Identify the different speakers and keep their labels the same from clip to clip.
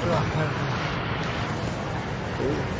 Speaker 1: Thank you.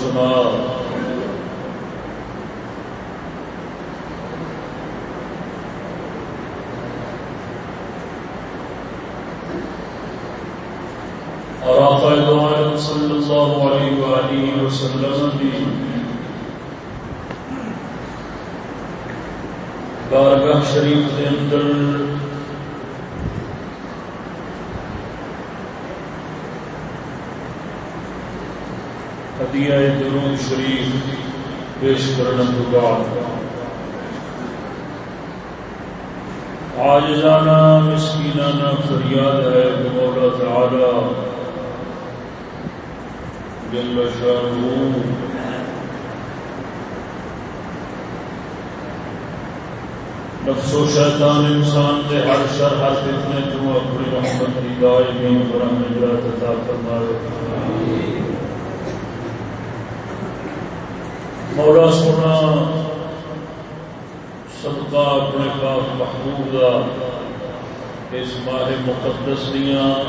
Speaker 1: سنا اور آقا دو عالم صلی اللہ وسلم بارگاہ شریف کے اندر ہدیہ درود شریف، پیش کرنے کے بعد آج جانا مسکینانہ فریاد ہے کہ مولا تعالی۔ جل شانہ نفس و شیطان انسان کے ہر شر، ہر فتنے تو اپنی رحمت کی دائیں دائمی برہم نجات عطا فرمائے۔ مولا سونا، صدقہ اپنے پاک محبوب کا اس ماہ مقدس دیا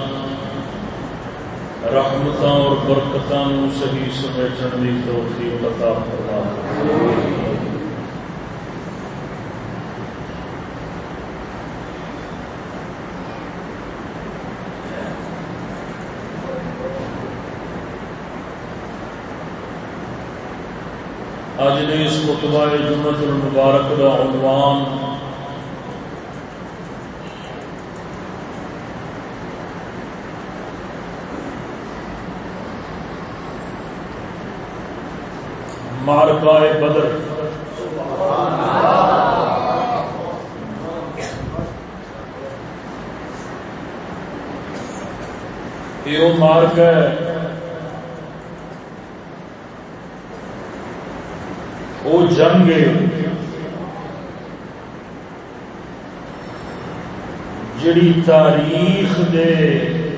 Speaker 1: رحمتاں اور برکتوں صحیح سمیٹن کی توفیق عطا فرما۔ اج نے اس خطبہ جمعت المبارک کا عنوان مارکائے بدر۔ یہ مارک ہے جم جنگ جڑی تاریخ دے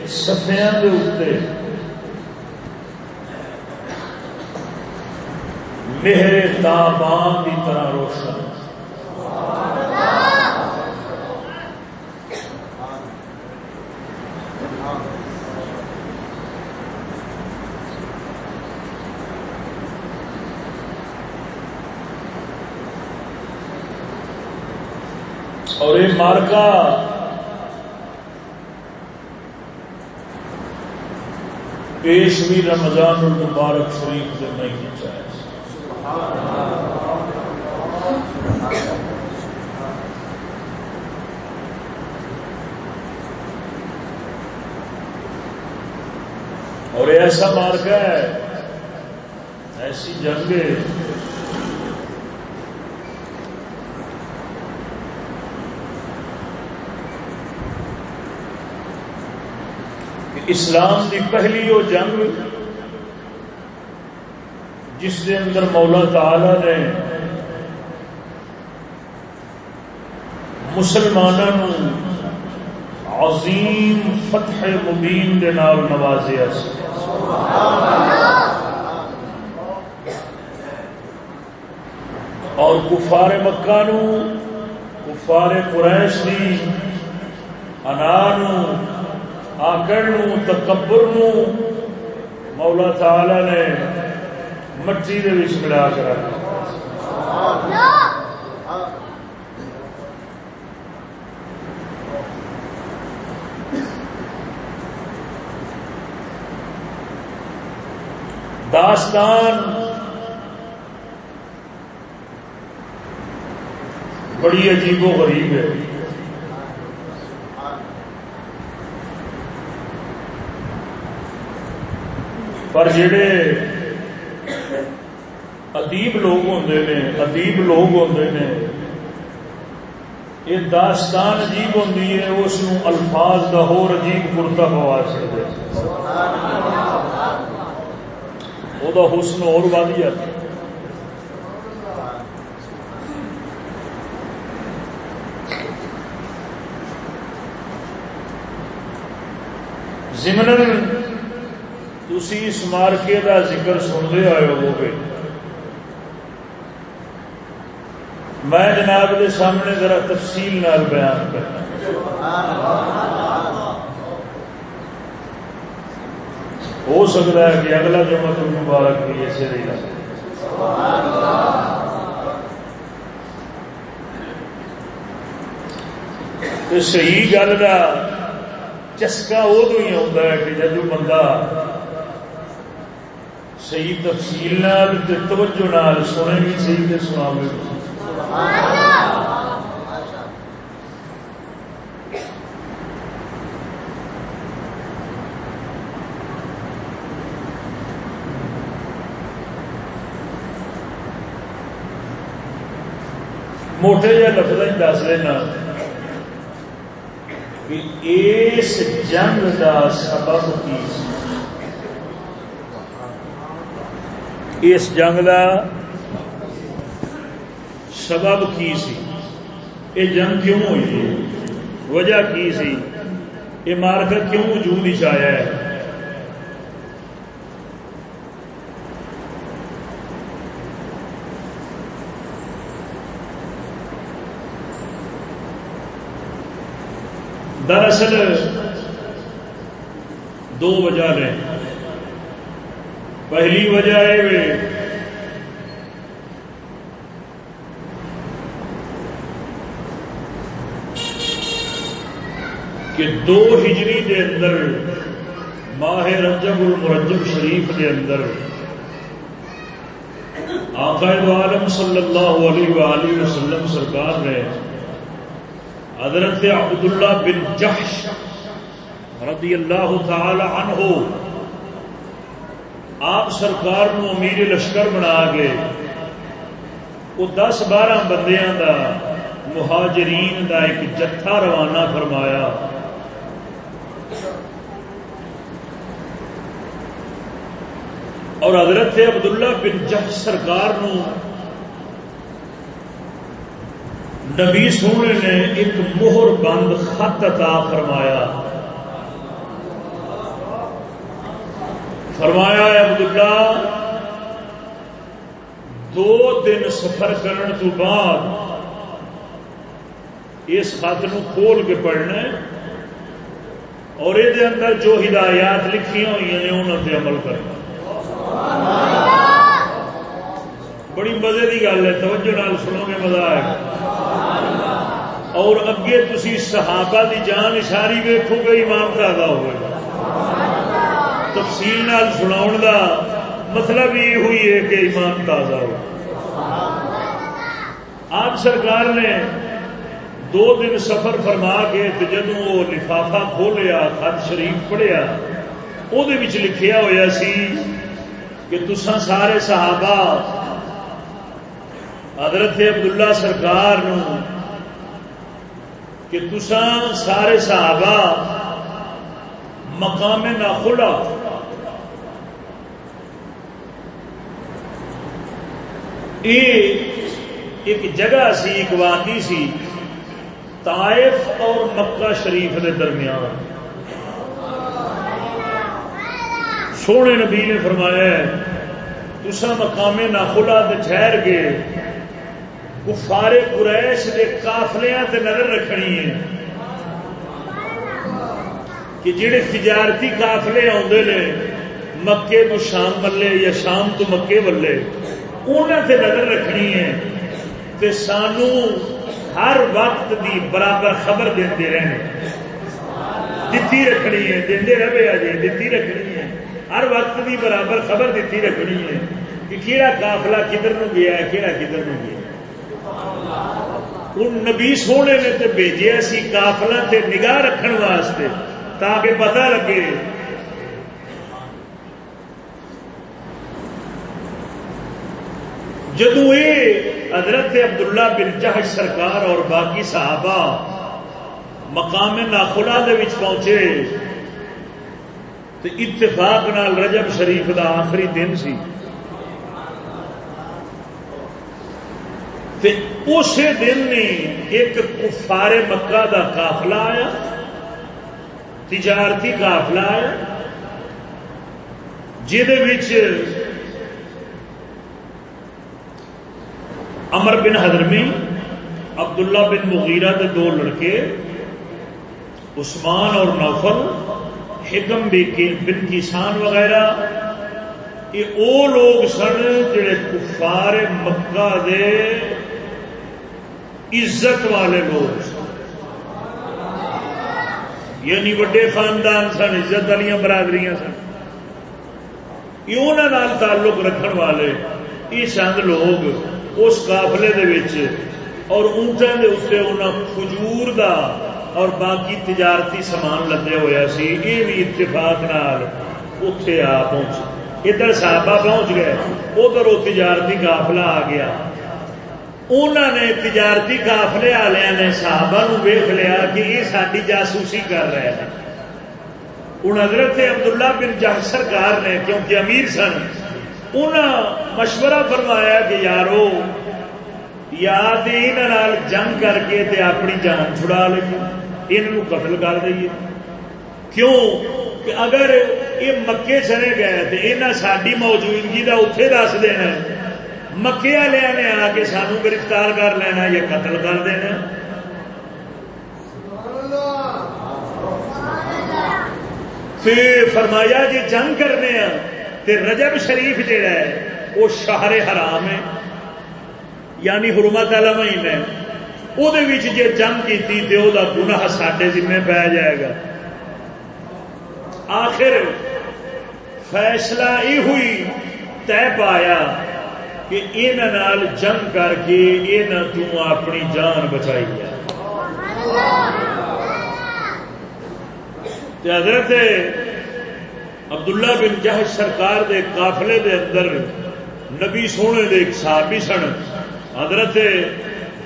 Speaker 1: سفیا کے اتنے میرے تابان کی طرح روشن۔ اور یہ مارکا پیشوی رمضان المبارک شریف سے نہیں کھینچا ہے اور ایسا مارکا ہے، ایسی جنگ اسلام کی پہلی وہ جنگ جس کے اندر مولا تعالی نے مسلمانوں عظیم فتح مبین کے نام نوازیا اور کفار مکہ نو کفار قریش دی انانو آکڑ تکبر مولا تعالی نے مٹی کے ملا کر داستان بڑی عجیب و غریب ہے۔ پر جڑے ادیب لوگ ہوتے ہیں ادیب لوگ ہوتے ہیں یہ داستان عجیب ہوتی ہے اس الفاظ کا ہور عجیب کرتا پوا سکتے وہ حسن اور ود جاتا زمن تھی اس مارکے کا ذکر سنتے آئے ہو میں جناب کے سامنے ذرا تفصیل نال بیان کرنا۔ ہو سکتا ہے کہ اگلا جمع تو مبارک بھی ایسے نہیں لگے صحیح گل کا چسکا ادو ہی آتا ہے کہ جدو بندہ صحیح تفصیل نال توجہ نال سنے بھی صحیح سنا موٹے جہ لفظ دس لینا اس جنگ کا سبب کی اس جنگ کا سبب کی سی؟ یہ جنگ کیوں ہوئی وجہ کی سی؟ یہ مارک کیوں وجود آیا ہے؟ دراصل دو وجہ نے پہلی وجہ ہے کہ دو ہجری دے اندر، ماہ رجب المرجب شریف دے اندر آقائد عالم صلی اللہ علیہ وآلہ وسلم سرکار نے حضرت عبداللہ بن جحش رضی اللہ تعالی عنہ آپ سرکار نو امیر لشکر بنا کے وہ دس بارہ بندیاں دا مہاجرین دا ایک جتھا روانہ فرمایا۔ اور حضرت عبداللہ بن جحش سرکار نو نبی سونے نے ایک مہر بند خط عطا فرمایا۔ فرمایا عبداللہ دو دن سفر کرنے تو بعد اس خط کھول کے پڑھنا اور یہ اندر جو ہدایات لکھی ہوئی ہیں انہوں نے عمل کرنا بڑی مزے کی گل ہے، توجہ نال سنو گے، مزہ آئے گا۔ اور اگے تسی صحابہ دی جان اشاری ویکو گے ایمان تازہ ہوئے تفصیل نال سناؤ مطلب یہ ہوئی ہے کہ ایمان تازہ ہو۔ آج سرکار نے دو دن سفر فرما کے جدو وہ لفافہ کھولیا، خط شریف پڑھیا وہ لکھیا ہوا سی کہ تسا سارے صحابہ حضرت عبداللہ سرکار نو کہ تسا سارے صحابہ مقام نہ کھلا ایک جگہ سی، ایک وادی سی، طائف اور مکہ شریف کے درمیان۔ سونے نبی نے فرمایا تسا مقام نہ کھلا ٹھہر گئے کفارے قریش کے کافلیا تے نظر رکھنی ہے کہ جڑے تجارتی کافلے آتے نے، مکے تو شام ملے یا شام تو مکے ملے۔ انہوں تے نظر رکھنی ہے تے سانو ہر وقت دی برابر خبر دیتے رہنے۔ دتی رکھنی ہے دے رہے اجے، دتی رکھنی ہے۔ ہر وقت دی برابر خبر دیتی رکھنی ہے کہ کہڑا کافلا کدھر نو گیا ہے کہڑا کدھر نو گیا ان نبی سونے نے تو بھیجا سی کافلا تے نگاہ رکھنے واسطے تاکہ پتہ لگے جدو یہ حضرت عبداللہ بن جہج سرکار اور باقی صحابہ مقام ناخلا پہنچے تو اتفاق نال رجب شریف دا آخری دن سی۔ اسی دن ایک کفار مکہ دا قافلہ آیا، تجارتی قافلہ آیا امر بن حضرمی عبداللہ بن مغیرہ کے دو لڑکے، عثمان اور نوفل، حکم بن کسان وغیرہ، یہ وہ لوگ سن جڑے کفار مکہ دے عزت والے لوگ یعنی وڈے خاندان سن، عزت والی برادری سن۔ انہوں تعلق رکھن والے، یہ چند لوگ اس قافلے دے اور اونٹوں کے اتنے انہیں کھجور دا اور باقی تجارتی سامان لدے ہوا سی یہ بھی اتفاق نال اتے آ پہنچ۔ ادھر صحابہ پہنچ گئے، ادھر وہ تجارتی قافلہ آ گیا۔ انہوں نے تجارتی قافلے والے نے صحابہ نو ویخ لیا کہ یہ ساری جاسوسی کر رہے ہیں۔ ہوں حضرت عبداللہ بن جہ سرکار نے، کیونکہ امیر سن انہیں مشورہ فرمایا کہ یارو یاد یہاں جنگ کر کے تے اپنی جان چھڑا لیں یہ قتل کر دئیے۔ کیوں؟ کہ اگر یہ مکے چلے گئے تو یہاں ساری موجودگی کا اتے دس دینا مکے والے نے آ کے سانو گرفتار کر لینا یا قتل کر دینا۔ فرمایا جی جنگ کرنے ہیں رجب شریف جہا ہے وہ شہر حرام ہے۔ یعنی حرمت والا مہینہ وہ جی جنگ کی گناہ سڈے ذمے پی جائے گا۔ آخر فیصلہ یہ ہوئی طے پایا کہ یہ جنگ کر کے یہ اپنی جان بچائی ہے۔ حضرت عبداللہ بن جہج سرکار دے قافلے دے اندر نبی سونے دے ایک صحابی سن، حضرت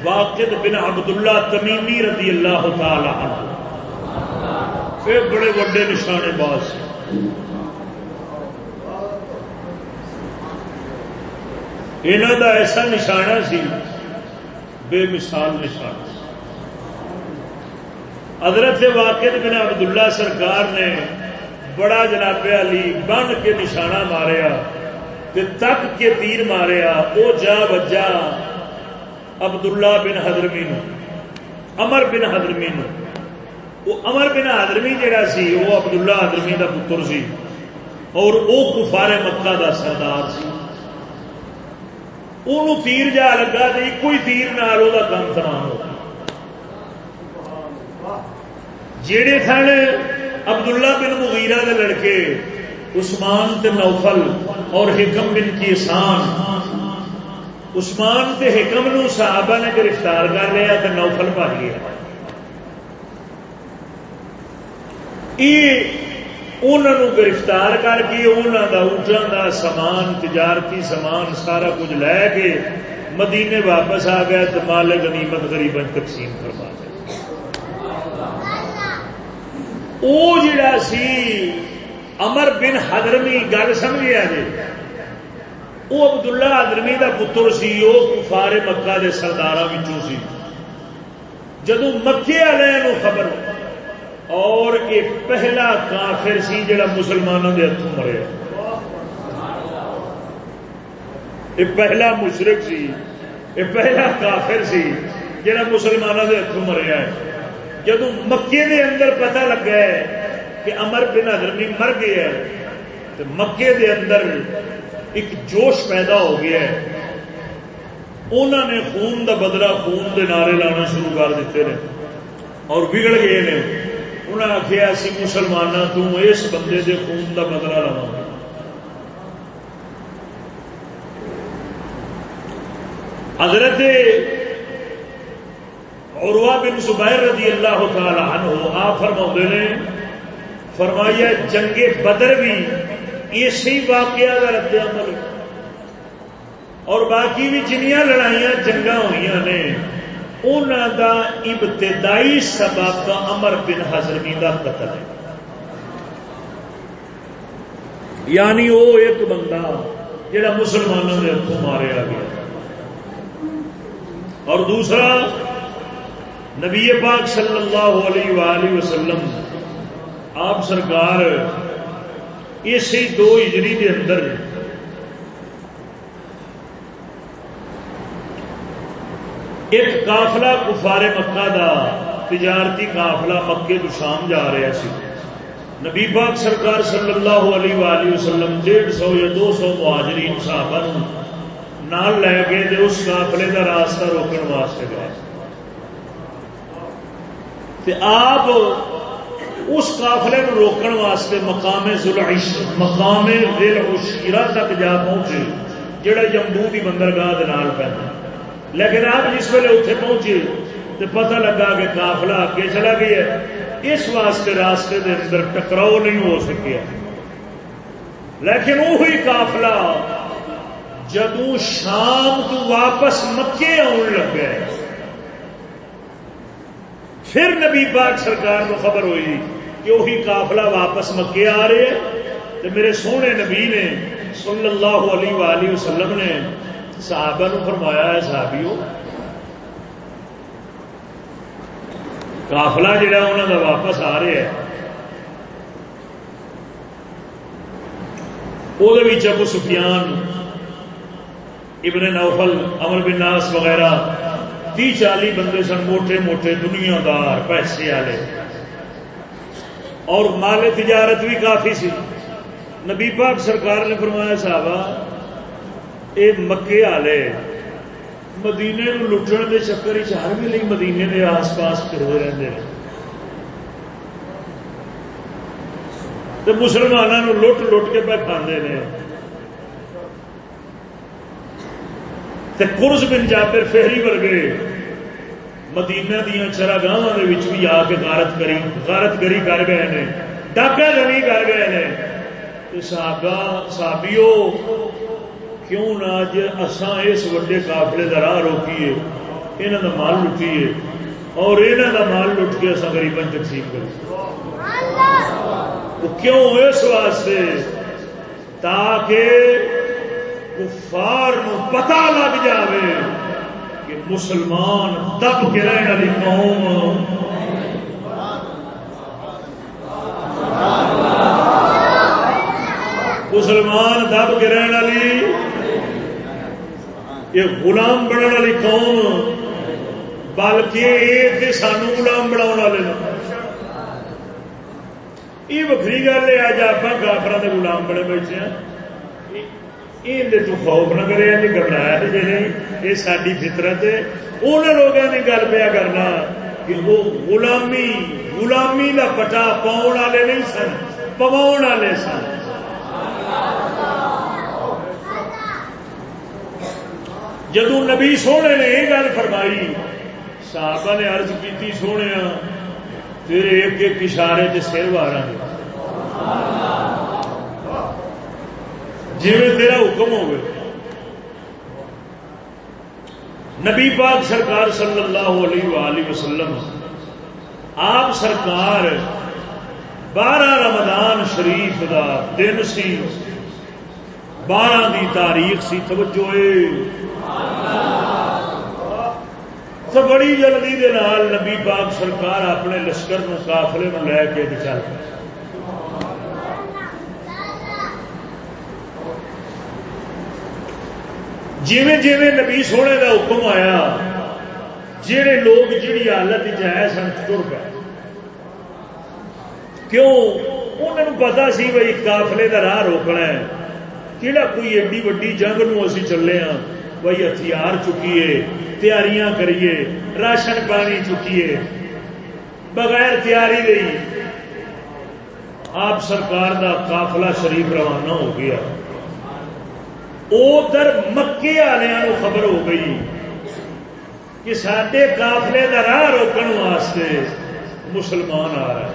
Speaker 1: واقد بن عبداللہ تمیمی رضی اللہ تعالی عنہ۔ یہ بڑے وڈے نشانے باز۔ یہاں دا ایسا نشانہ سی، بے مثال نشانہ۔ حضرت واقع بن عبداللہ سرکار نے بڑا جناب علی بن کے نشانہ ماریا تک کے تیر ماریا وہ جا بجا عبداللہ بن حضرمی امر بن حضرمی وہ امر بن حضرمی جہا سی وہ عبداللہ حضرمی کا پتر سی۔ اور وہ کفار مکہ دا سردار سی۔ وہ تیر جا لگا تو ایک تیر نال وہ کام تمام ہو جڑے سن عبداللہ بن مغیرہ دے لڑکے، عثمان تے نوفل اور حکم بن کی سان عثمان تے حکم نو صحابہ نے گرفتار کر لیا تے نوفل بھاگ گیا۔ گرفتار کر کے انہوں کا اونٹوں کا سامان، تجارتی سامان سارا کچھ لے کے مدینے واپس آ گیا تو مالک غنیمت غریب تقسیم کروا دیا۔ وہ جڑا سی امر بن حدرمی گل سمجھا جی وہ عبداللہ حدرمی دا پتر سی وہ کفار مکہ دے سردار سی جدو مکے والے خبر اور یہ پہلا کافر سی جڑا مسلمانوں کے ہاتھوں مریا یہ پہلا مشرق سی یہ پہلا کافر سی جڑا مسلمانوں کے ہاتھوں مریا ہے جب مکے دے اندر پتہ لگا ہے کہ امر بن حضرمی مر گیا ہے، تو مکے دے اندر ایک جوش پیدا ہو گیا ہے۔ انہوں نے خون دا بدلہ خون دے نعرے لانا شروع کر دیتے ہیں اور بگڑ گئے نے۔ انہوں نے آخیا اسی مسلمان اس بندے دے خون دا بدلہ لوا حضرت عروہ بن زبیر رضی اللہ تعالی عنہ آپ فرما نے، فرمایا، جنگ بدر بھی اسی واقعہ کا رد عمل اور باقی بھی جنیاں لڑائیاں جنگا ہوئی نے انہوں دا ابتدائی سبب امر بن حضرمی کا قتل ہے۔ یعنی وہ ایک بندہ جڑا مسلمانوں کے ہاتھوں ماریا گیا۔ اور دوسرا نبی پاک صلی اللہ علیہ وآلہ وسلم، آپ سرکار اسی دو ہجری کے اندر ایک کافلا کفار مکہ دا تجارتی کافلا مکے تو شام جا رہا سی۔ نبی پاک سرکار صلی اللہ علیہ وآلہ وسلم، ڈیڑھ سو یا دو سو مہاجرین صحابہ نال لے کے اس کافلے کا راستہ روکنے واسطے گئے۔ آپ اس قافلے کو روکن واسطے مقام ذلعش مقام دل شیرا تک جا پہنچے، جڑا جمبو کی بندرگاہ پہ لیکن آپ جس ویلے اتنے پہنچے تو پتہ لگا کہ قافلہ اگے چلا گیا اس واسطے راستے دے اندر ٹکراؤ نہیں ہو سکیا۔ لیکن وہی قافلہ جدو شام تو واپس مکے آن لگ گئے پھر نبی پاک سرکار کو خبر ہوئی کہ وہی قافلہ واپس مکے آ رہے ہیں تو میرے سونے نبی نے صلی اللہ علیہ وآلہ وسلم نے صحابہ نو فرمایا ہے صحابیوں کافلا جہا انہوں کا واپس آ رہا ہے وہ ابو سفیان، ابن نوفل امر بن ناس وغیرہ تی چالی بندے سن، موٹے موٹے دنیا دار پیسے والے۔ اور مال تجارت بھی کافی سی۔ نبی پاک سرکار نے فرمایا صاحب یہ مکے والے، مدینے لٹن کے چکر ہر ویلے مدینے کے آس پاس پھرتے رہتے ہیں تو مسلمانوں لٹ لٹ کے پہ کھانے نے۔ کرز بن جابر فہری ورگے۔ مدینہ دیا چراگاہ بھی آ کے غارت کری غارت گری کر گئے ہیں ڈاکہ جمی کر گئے ہیں صحابہ صحابیو کیوں نہ اج اساں اس وڈے قافلے کا راہ روکیے یہاں کا مال لٹیے اور یہاں کا مال لٹ کے اصا غریباً تقسیم کریے کیوں اس واسطے؟ تاکہ کفار نو پتہ لگ جاوے کہ مسلمان دب کے رہنے والی قوم مسلمان دب کے رہنے والی، یہ غلام بننے والی قوم بلکہ یہ سانو غلام بنا والے یہ وکری گل ہے اج آپ کافر کے غلام بڑے بیٹھے ہیں۔ یہ تو خوف نہ کرے جی گھبرایا جی یہ ساری فطرت ہے ان لوگوں کی گل پیا کرنا کہ وہ غلامی غلامی کا پٹا پاؤ والے نہیں سن پوا والے سن جدو نبی سونے نے یہ گل فرمائی صحابہ نے عرض کی سونے تیرے ایک ایک اشارے سے سر وارا جی تیرا حکم ہو گئے نبی پاک سرکار صلی اللہ علیہ وآلہ وسلم، آپ سرکار بارہ رمضان شریف دا دن سی، بارہ دی تاریخ سی، توجہ تو بڑی جلدی دے نال نبی پاک سرکار اپنے لشکر نو قافلے نو لے کے چل جیویں جیویں نبی سونے دا حکم آیا جہے لوگ جہی حالت جائے سن تر گئے کیوں؟ انہوں پتا سی بھائی قافلے کا راہ روکنا ہے۔ کہڑا کوئی ایڈی وڈی جنگ نو اسی چلے ہاں بھائی ہتھیار چکیے، تیاریاں کریے، راشن پانی چکیے۔ بغیر تیاری گئی آپ سرکار دا قافلہ شریف روانہ ہو گیا۔ ادھر مکے والوں خبر ہو گئی کہ سڈے قافلے کا راہ روکن واسطے مسلمان آ رہے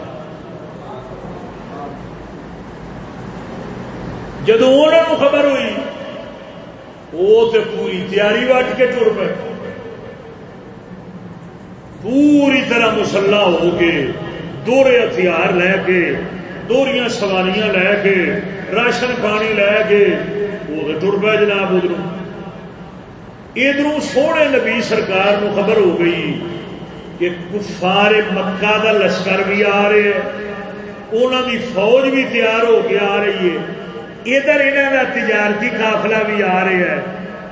Speaker 1: جدو انہوں خبر ہوئی وہ تو پوری تیاری وٹ کے تر پے۔ پوری طرح مسلح ہو کے دورے ہتھیار لے کے دوریاں سواریاں لے کے، راشن پانی لے کے، وہ تو تر پے جناب ادھر ادھر سونے نبی سرکار نو خبر ہو گئی کہ کفار مکہ دا لشکر بھی آ رہے انہوں دی فوج بھی تیار ہو کے آ رہی ہے۔ ادھر یہاں کا تجارتی قافلہ بھی آ رہا ہے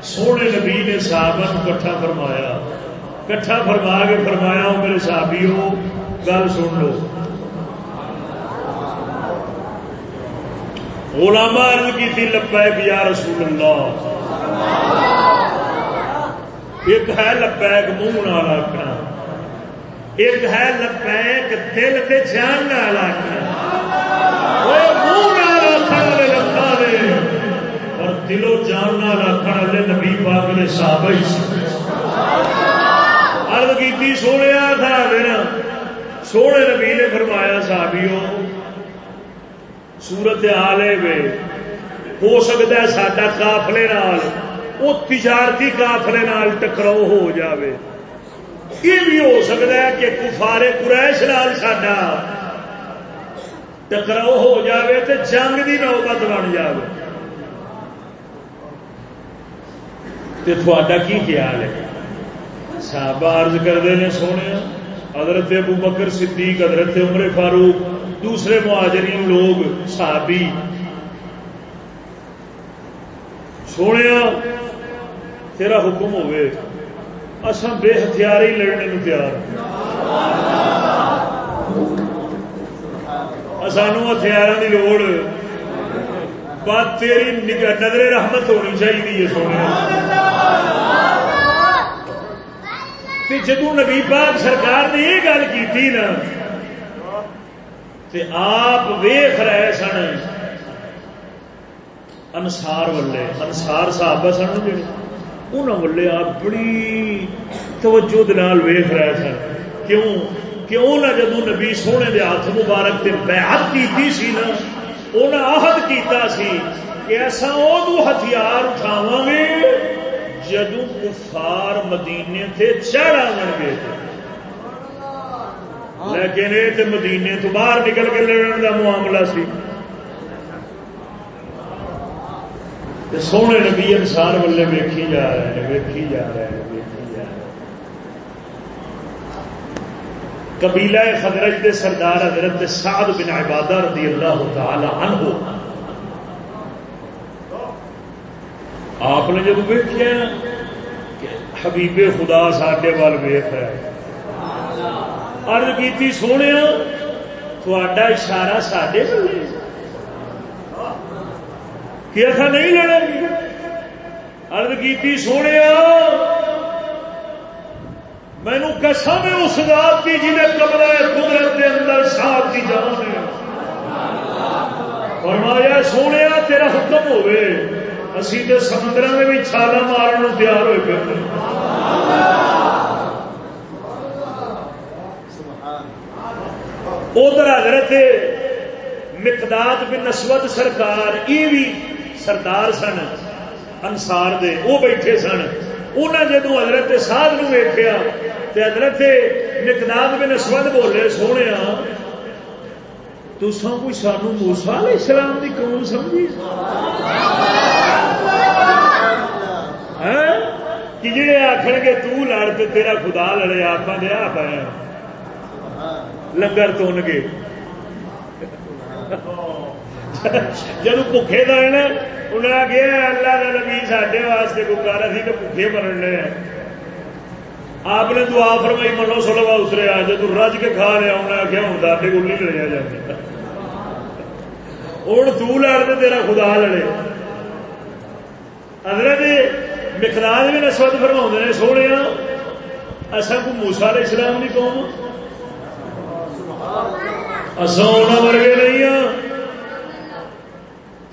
Speaker 1: سونے نبی نے صحابہ کٹھا فرمایا، کٹھا فرما کے فرمایا میرے صحابی ہو گل سن لو۔ غلامہ عرض کی تھی، لبیک یا رسول اللہ۔ ایک ہے لبیک منہ نہ رکھنا ایک ہے لپیک دل کے جان والا منہ والے لکھا دے اور دلو جان رکھنے والے نبی پاک نے صاحب ارد کی سونے تھا میرا سونے نبی نے فرمایا، صحابیوں سورت آلے میں ہو سکتا ہے سڈا کافلے وہ تجارتی کافلے ٹکراؤ ہو جاوے۔ یہ بھی ہو سکتا ہے کہ کفارے قریش نال ساڈا ٹکراؤ ہو جاوے تو جنگ کی نوبت بن جائے تو کی خیال ہے صاحب عرض کرتے ہیں سونے حضرت ابو بکر صدیق، حضرت عمر فاروق، دوسرے مہاجرین لوگ، صحابی۔ سونے، تیرا حکم ہوئے۔ اصا بے ہتھیار ہی لڑنے کو تیار۔ سانو ہتھیار کی لوڑ۔ بات تیری نظر رحمت ہونی چاہیے سونے۔ تے جدو نبی پاک سرکار نے یہ گل کی نا، تے آپ ویخ رہے سن انسار والے انسار صاحب سن جڑے انہوں والے آپ بڑی توجہ دال ویخ رہے سن۔ کیوں؟ کیوں نہ جدو نبی سونے دے ہاتھ مبارک تے بیعت کی سی نا انہیں آہد کیتا سی کہ ایسا ادو ہتھیار اٹھاو گے۔ جدو کفار مدینے تھے چڑھ آن گے لیکن یہ مدینے تو باہر نکل کے لڑن کا معاملہ سی۔ سونے نبی انسان والے ویکھی جا رہے ہیں ویکھی جا رہے ہیں ویکھی جا رہے قبیلہ خدرج دے سردار حضرت سعد بن عبادہ رضی اللہ تعالی عنہ آپ نے جب ویکیا حبیب خدا ساڈے وال ویخ ہے۔ ارد کی سونے تھوڑا اشارہ ساڈے کہ ایسا نہیں لڑے گی ارد کی سونے مینو قسم اس رات کی جنہیں کمرہ قدرت کے اندر ساتھ کی جان ہے فرمایا، سونے تیرا حکم ہوئے۔ اسی تو سمندر میں بھی چھالا مارن تیار ہوئے پہ ادھر حضرت مقداد بن نسبت سرکار یہ بھی سردار سن انسار دے وہ بیٹھے سن انہیں جدو حضرت ساد نو ویخیا تو حضرت مقداد بن نسبت بولے سونے تو سو کوئی سانو موسا علیہ السلام کی قوم سمجھی ہاں؟ کہ جی آخر گے تو لڑ تو تیرا خدا لڑے آپ دیا پایا۔ لنگر تون گے۔ جب بکے کا ہے نا انہیں آگیا اللہ کا نبی سڈے واسطے کو کر سی تو بکے مرن لے۔ آپ نے دعا فرمائی، منو سلوا اتریا جب رج کے کھا لیا انہیں آخیا ہوں دے کو نہیں لڑیا جاتا ہوں، تو لڑ تیرا خدا لڑے۔ حضرت مقدار بھی نسبت فرما نے، سونے اصا کو موسا علیہ السلام کی قوم؟ اصا ورگے نہیں ہاں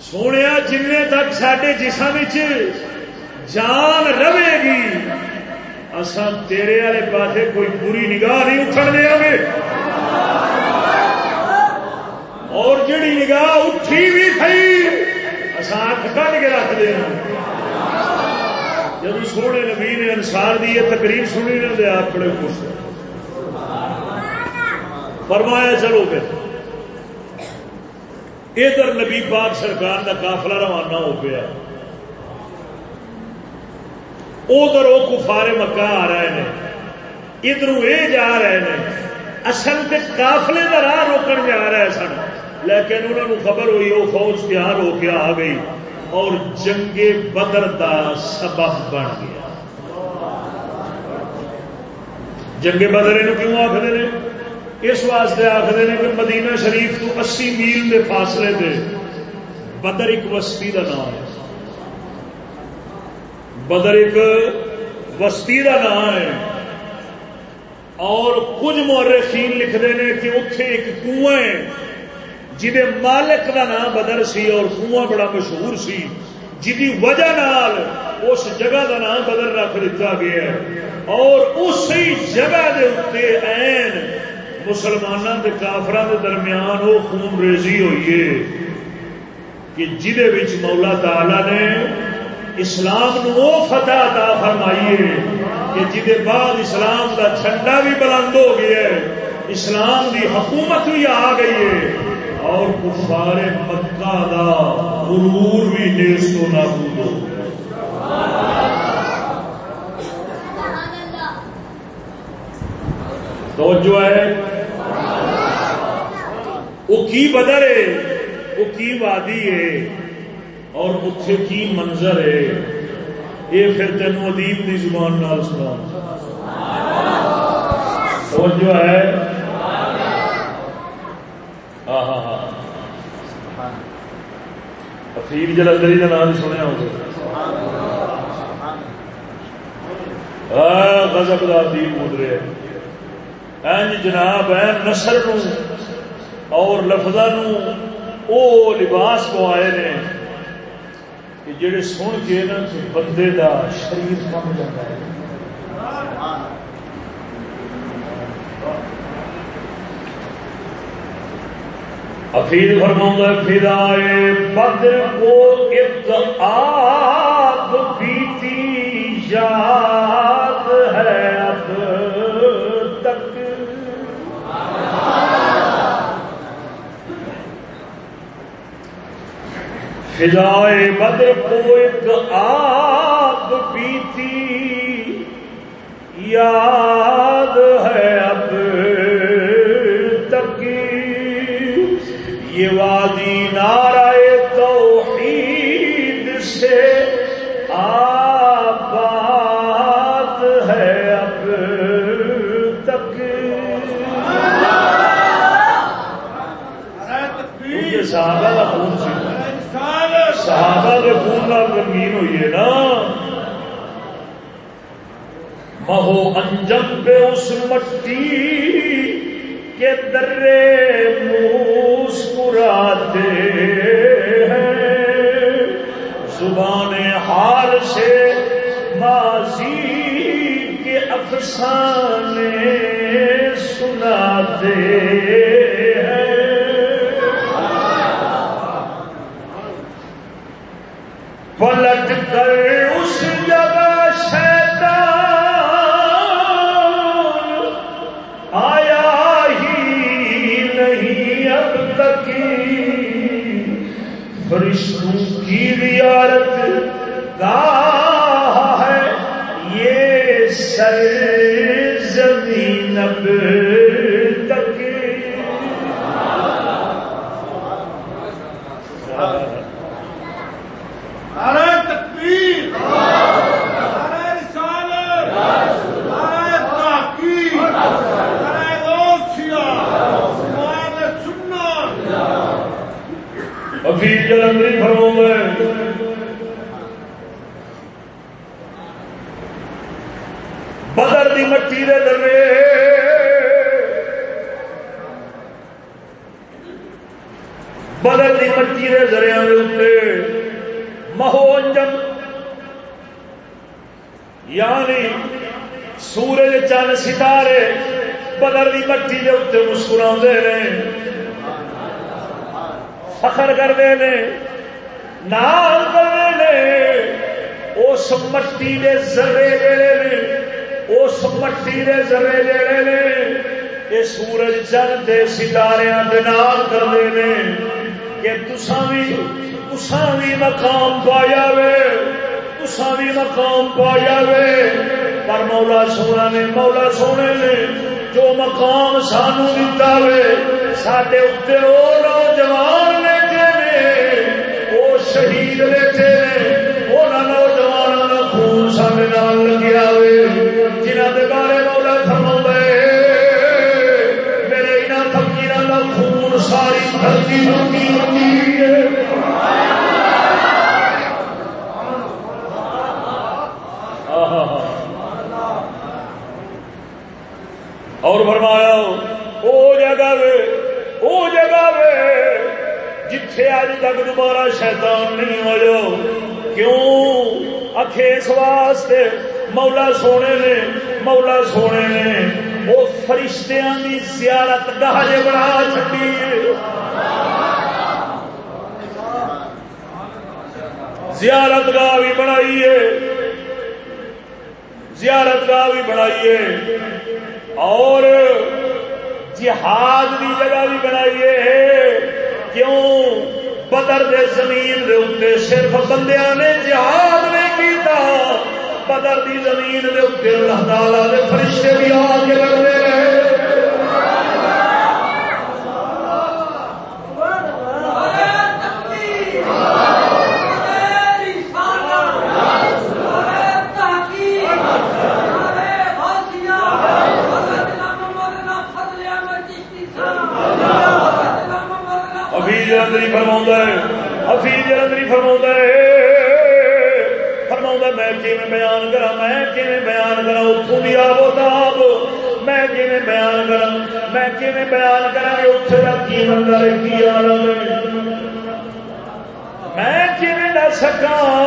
Speaker 1: سونے جن تک سڈے جسم جان رہے گی اصل تیرے والے پاس کوئی بری نگاہ نہیں اٹھن دیا گے اور جڑی نگاہ اٹھی بھی تھی اصا اک کٹ کے رکھ دیا جب سونے نبی نے انسار دی یہ تقریر سنی نہ دیا اپنے خوش فرمایا چلو پھر ادھر نبی پاک سرکار کا کافلا روانہ ہو گیا ادھر وہ کفارے مکہ آ رہے ہیں۔ ادھر یہ جا رہے ہیں۔ اصل کے کافلے کا راہ روکن جا رہے سن۔ لیکن انہوں نے خبر ہوئی، وہ فوج تیار ہو کے آ گئی اور جنگ بدر کا سبب بن گیا۔ جنگ بدر کیوں آخر نے؟ اس واسطے آخر نے کہ مدینہ شریف تو اسی میل کے فاصلے دے۔ بدر ایک وسطی کا نام ہے۔ بدر ایک وسطی کا نام ہے۔ اور کچھ مورخین لکھتے ہیں کہ اتے ایک کنواں ہے۔ جہد مالک کا نام بدر سی اور کنواں بڑا مشہور سی جی وجہ نال اس جگہ کا نام بدل رکھ دیتا گیا اور اسی جگہ دے اتنے این مسلمانوں کے کافران کے درمیان وہ خون ریزی ہوئی ہے کہ جہد مولا تعالی نے اسلام نو وہ فتح عطا فرمائیے کہ جہد بعد اسلام کا چھنڈا بھی بلند ہو گیا ہے، اسلام کی حکومت بھی آ گئی ہے۔ اور کفار مکہ دا غرور بھی دیش تو نابود ہو گیا۔ تو جو ہے؟ وہ کی بدر ہے؟ وہ کی وادی ہے؟ اور اتنے کی منظر ہے؟ یہ پھر تین ادیب کی زبان نال سنا۔ اور جو ہے؟ ہاں ہاں ہاں افیر جلندری کا نام سنیا ہوگا۔ غزب کا ادیب گزرے جناب ہے نسل اور لفظوں وہ لباس کو آئے نے کہ جڑے سن کے نا بندے دا شریر کم جاتا ہے۔ افید فرما فدائے بدر کو ایک آگ بیتی یاد ہے اب فضائے بدر کو ایک آگ پیتی یاد ہے اب یہ وادی نارائ توحید سے آباد ہے اب تک۔ صحابہ کا خون سی۔ صحابہ کے خون کا رنگین ہوئی ہے نا۔ مہو انجم پہ اس مٹی کے درے مسکراتے ہیں۔ زبان حال سے ماضی کے افسانے سناتے ہیں۔ پلٹ کر سر زمین اب تک ابھی جلندری فرمو میں بدر دی مٹی دے درے بدر دی مٹی دے دریا مہو انجم یعنی سورج چند ستارے بدر دی دے اتنے مسکرا رہے فخر کرتے ہیں نام کرتے ہیں اس مٹی کے زرے جڑے نے، اس مٹی کے زرے جڑے نے، یہ سورج چند کے ستارے کے کرتے ہیں کہ تسا بھی تسا بھی مقام پایا وے تسا بھی مقام پایا وے۔ پر مولا سونا نے، مولا سونے نے جو مقام سانو دتا سڈے اتنے وہ نوجوان جتھے اج تک دوبارہ شیطان نہیں ہو جاؤ۔ کیوں؟ اکھے واسطے مولا سونے نے، مولا سونے نے وہ فرشتیاں کی زیارت گاہ بنا چکی زیارت گاہ بھی بنائیے زیارت گاہ بھی بنائیے اور جہاد کی جگہ بھی بنائیے کیوں بدر دے زمین دے اتنے صرف بندیاں نے جہاد نہیں کیتا؟ بدر دی زمین دے اتنے اللہ تعالی دے فرشتے بھی آ کے لگتے رہے۔ فرما ہے۔ حفیظ جلندری فرما ہے۔ فرما میں کیون بیان کرا میں کیون بیان کرا اتوں بھی آب تاب۔ میں کیون بیان کرا میں کیون بیان کرا اتنے کا کی منظر کی عالم میں کیون نہ سکا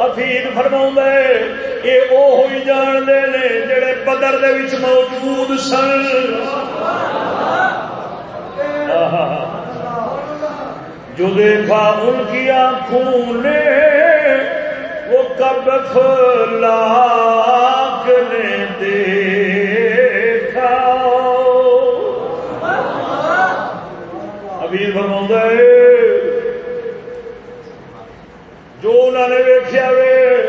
Speaker 1: حفیظ فرما ہے، یہ وہ ہوئی جانتے ہیں جڑے بدر دے موجود سن۔ جو دیکھا ان کی آنکھوں نے، وہ کب لاک نے دیکھا۔ ابھی جو انہوں نے ویخیا وے،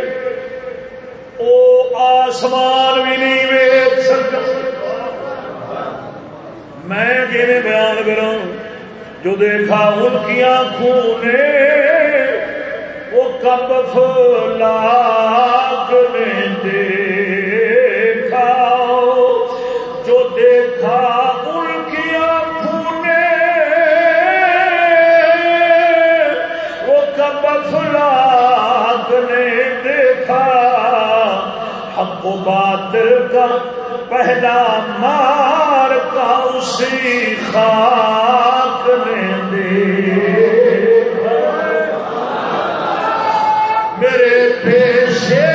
Speaker 1: وہ آسمان بھی نہیں ویک سکتا میں کہ بیان کروں جو دیکھا ان کی آنکھوں نے، وہ کب فلاک نے دیکھا۔ جو دیکھا ان کی آنکھوں نے، وہ کب فلاک نے دیکھا۔ حق و باطل کا پہلا مار کا اسی خاک دے میرے پیشے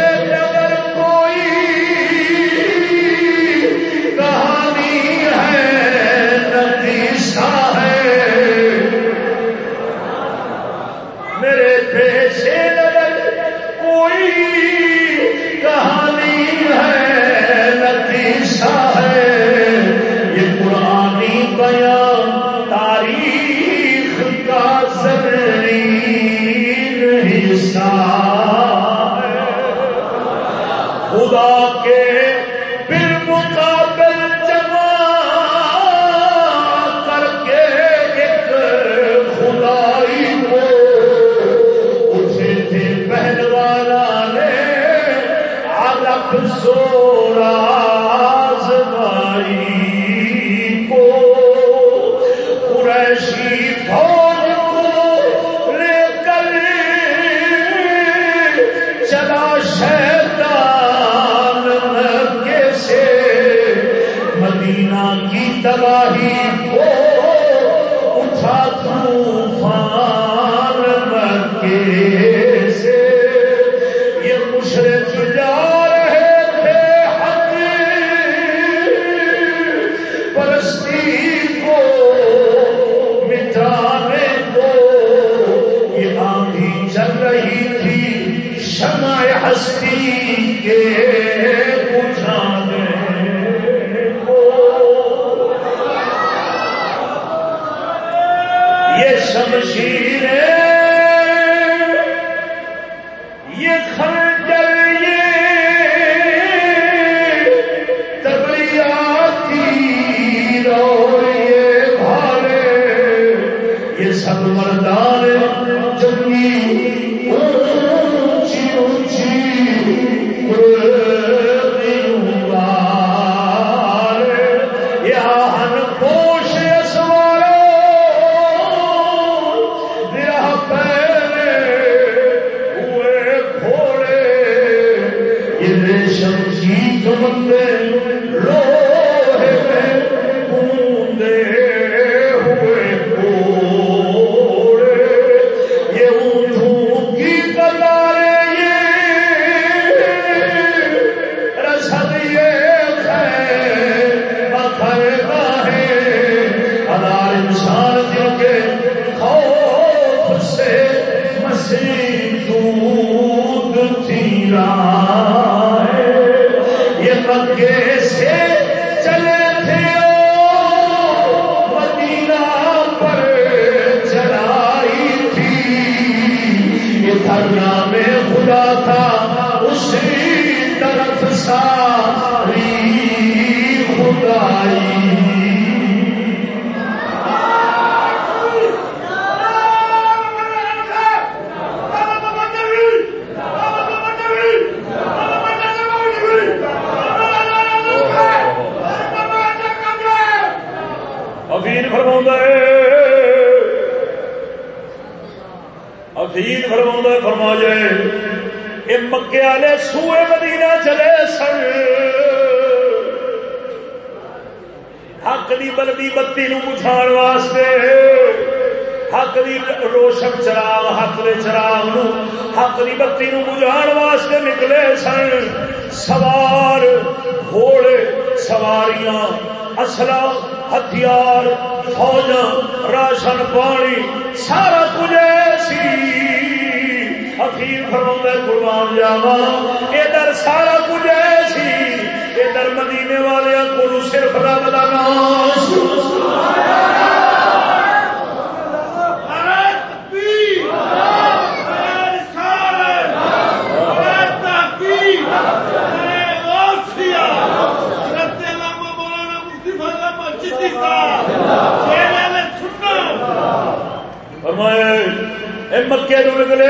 Speaker 1: مکے تو نکلے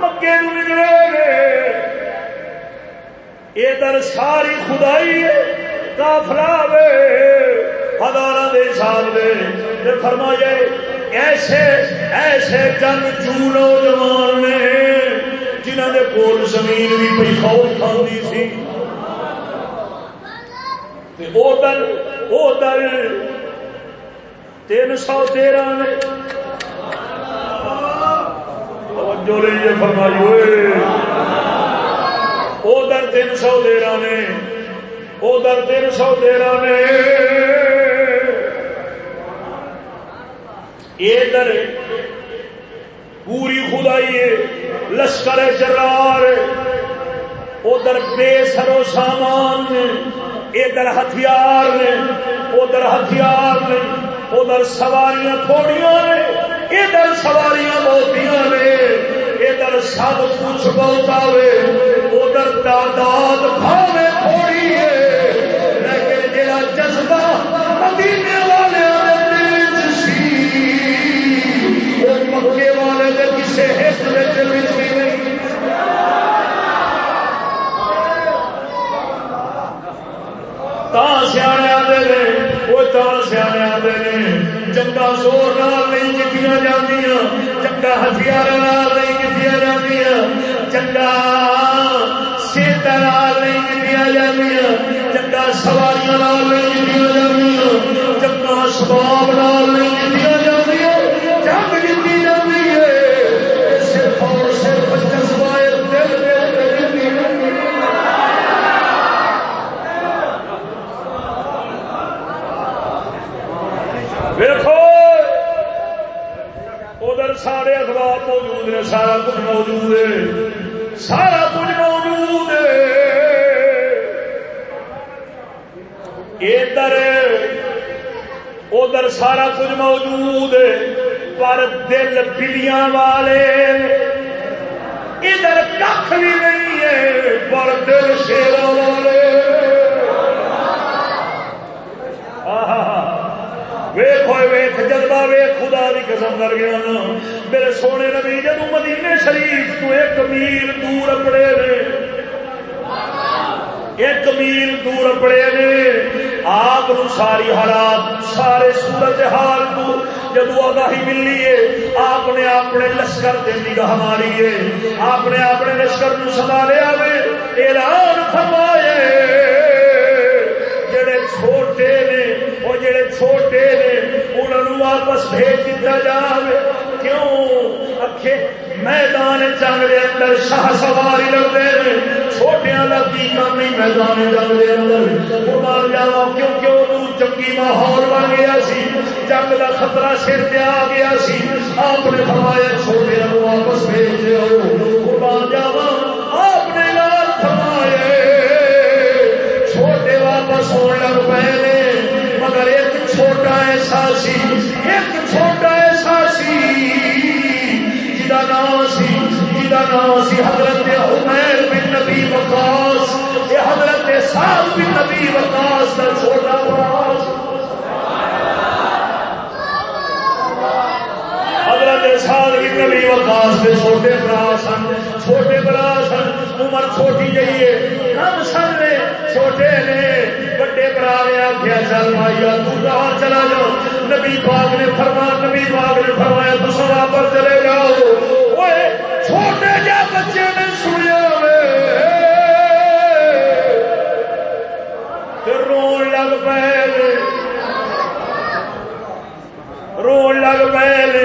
Speaker 1: مکے تو نکلے ادھر ساری خدائی کافلا ہزار دے سال دے فرمایا ایسے ایسے جنگ چو نوجوان نے جنہوں نے کول زمین بھی کوئی خوف کھانے سی۔ دل ادھر ادھر تین سو تیرہ نے۔ جو لیجیے فرمائی ہوئے ادھر تین سو تیرہ نے۔ ادھر تین سو تیرہ نے۔ ادھر پوری خدائی لشکر چرار ادھر بے سرو سامان ادھر ہتھیار نے ادھر ہتھیار نے ادھر سواریاں تھوڑیاں نے ادھر سواریاں بہتیاں نے ادھر سب کچھ بہت آئے ادھر تعداد بھاوے تھوڑی ہے۔ لیکن جا جذبہ مدینے والے کسی ہٹ نہیں۔ سیانے وہ سیانے چنگا زور نہیں ہتھیار نہیں جتیا سیت نہیں جتیا چنگا سواریاں نہیں جتیا جانیا سباب نہیں جتیا سارے اخبار موجود نے، سارا کچھ موجود ہے۔ سارا کچھ موجود ہے۔ ادھر ادھر سارا کچھ موجود ہے، پر دل بلیاں والے۔ ادھر کھ بھی نہیں ہے، پر دل شیروں والے ویخ ہوئے ویخ جذبہ ویخ خدا کی قسم کر گیا میرے سونے نبی جدو مدینے شریف تو ایک میل دور اپڑے نے۔ ایک میل دور اپڑے نے۔ آپ ساری حالات، سارے سورت حال کو جدو آگاہی ملی ہے، آپ نے اپنے لشکر کے نگاہ ماری ہے۔ آپ نے اپنے لشکر کو سنبھالیا اعلان فرمائے جڑے چھوٹے نے وہ جڑے چھوٹے نے انہوں واپس بھیج دیتا جائے کیوں؟ اکھے میدان جنگ دے اندر شاہ سواری لگتے ہیں۔ چھوٹیاں کا کی کام نہیں میدان جنگ دے اندر قربان جاوا کیونکہ انہوں چنگی ماحول بن گیا سی۔ جنگ کا خطرہ سر پہ آ گیا سی۔ آپ نے فرمایا، چھوٹے واپس بھیج دو قربان جاوا آپ نے لال فرمایا۔ چھوٹے واپس ہونے لگ پے مگر ایک چھوٹا ایسا سی، ایک چھوٹا ایسا سی جا نام سی جا نام سی، حضرت عمیر بن سال بھی نبی وکاس کا چھوٹا پراس حضرت سال بھی نبی وکاس کے چھوٹے برا سن، چھوٹے برا سن، عمر چھوٹی جائیے ہم سن چھوٹے نے، بڑے برا نے آخیا چل بھائی تو چلا جاؤ۔ نبی پاک نے فرما نبی پاک نے فرمایا، تو واپس چلے جاؤ۔ چھوٹے جا بچے نے سنیا رو لگ پے رو لگ پے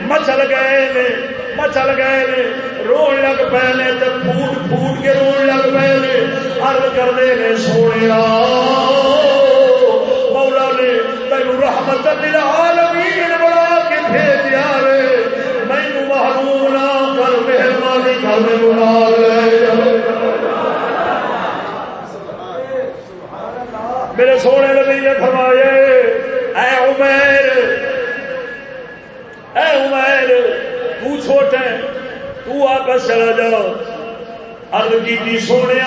Speaker 1: مچل گئے مچل گئے رو لگ پے تو پھوٹ پھوٹ کے رو لگ پے ارد کرتے ہیں سونے مولا نے تین رحمت العالمین بڑا کے بھیجا رے مینو محروم نہ کر مہربانی کر میرے سونے نبی نے فرمایا اے عمیر اے عمیر تو چھوٹا تو واپس چلا جاؤ ارد کی سونے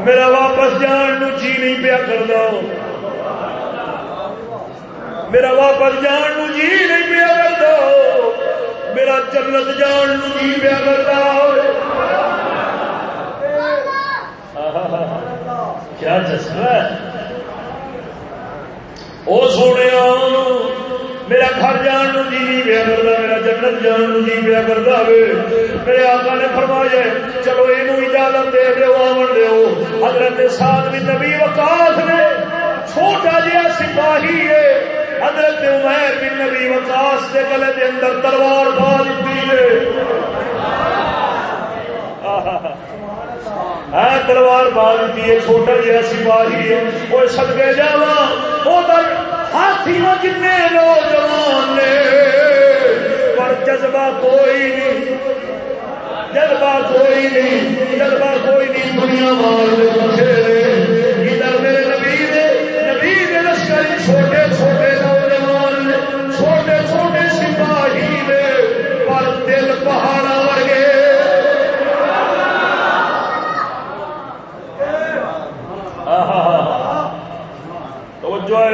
Speaker 1: میرا واپس جان نو جی نہیں پیا کر میرا واپس جان نو جی نہیں پیا کر میرا جنت جان نو جی پیا کر کیا جسم ہے؟ وہ سونے میرا گھر جان جی نہیں پیا کرتا میرا جنت جان جی پیا کرتا میرے آقا نے فرمایا، چلو یہ اجازت دے دو آمن دو حضرت سات بھی نبی وکاس نے چھوٹا جہا سپاہی ہے۔ حضرت عمیر بن نبی وکاس کے گلے کے اندر تلوار پا دیتی ہے۔ ہاں، تلوار بال دیتی ہے، چھوٹا جہا سپاہی ہے۔ وہ سدکے جا وہ ہاتھی جن نوجوان نے پر جذبہ کوئی نہیں۔ جذبہ کوئی نہیں، جذبہ کوئی نہیں دنیا مار ادھر میرے نبی نے نبی نے لشکر چھوٹے چھوٹے نوجوان نے چھوٹے چھوٹے سپاہی نے پر دل پہاڑا ورگے۔ توجہ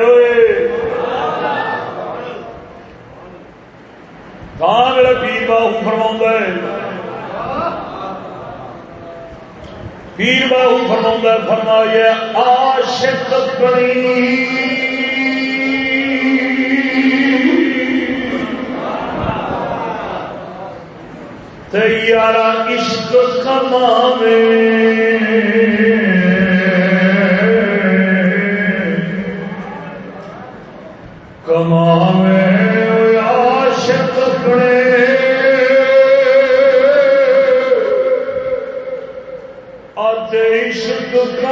Speaker 1: کہاں میرا پیر باہو فرما ہے پیر باہو فرما فرمایا آشک بنی تیارا عشق کما میں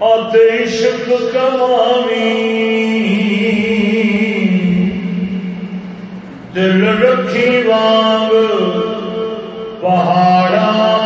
Speaker 1: عشق کمانی دل رکھی وانگ پہاڑا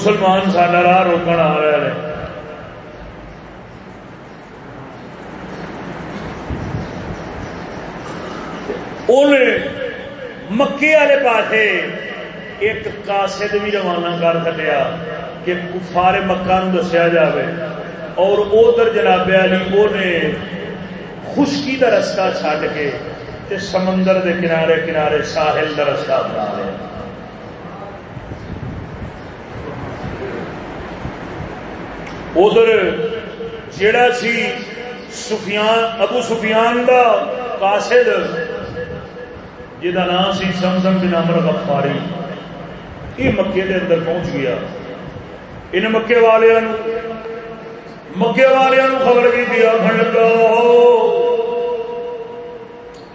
Speaker 1: مسلمان سارا راہ روکن آ رہے ہیں مکے والے پاس ایک کاسد بھی روانہ کر سکیا کہ کفار مکہ نو دسیا جائے اور ادھر جناب علی نے خشکی کا رستہ چھڈ کے تے سمندر دے کنارے کنارے ساحل کا رستہ بنا لیا۔ ادھر جڑا سی سفیان، ابو سفیان دا قاصد جہاں نام سی سمسم بن امر غفاری، یہ مکے دے اندر پہنچ گیا۔ ان مکے والوں مکے والوں خبر کی دیا کھنڈ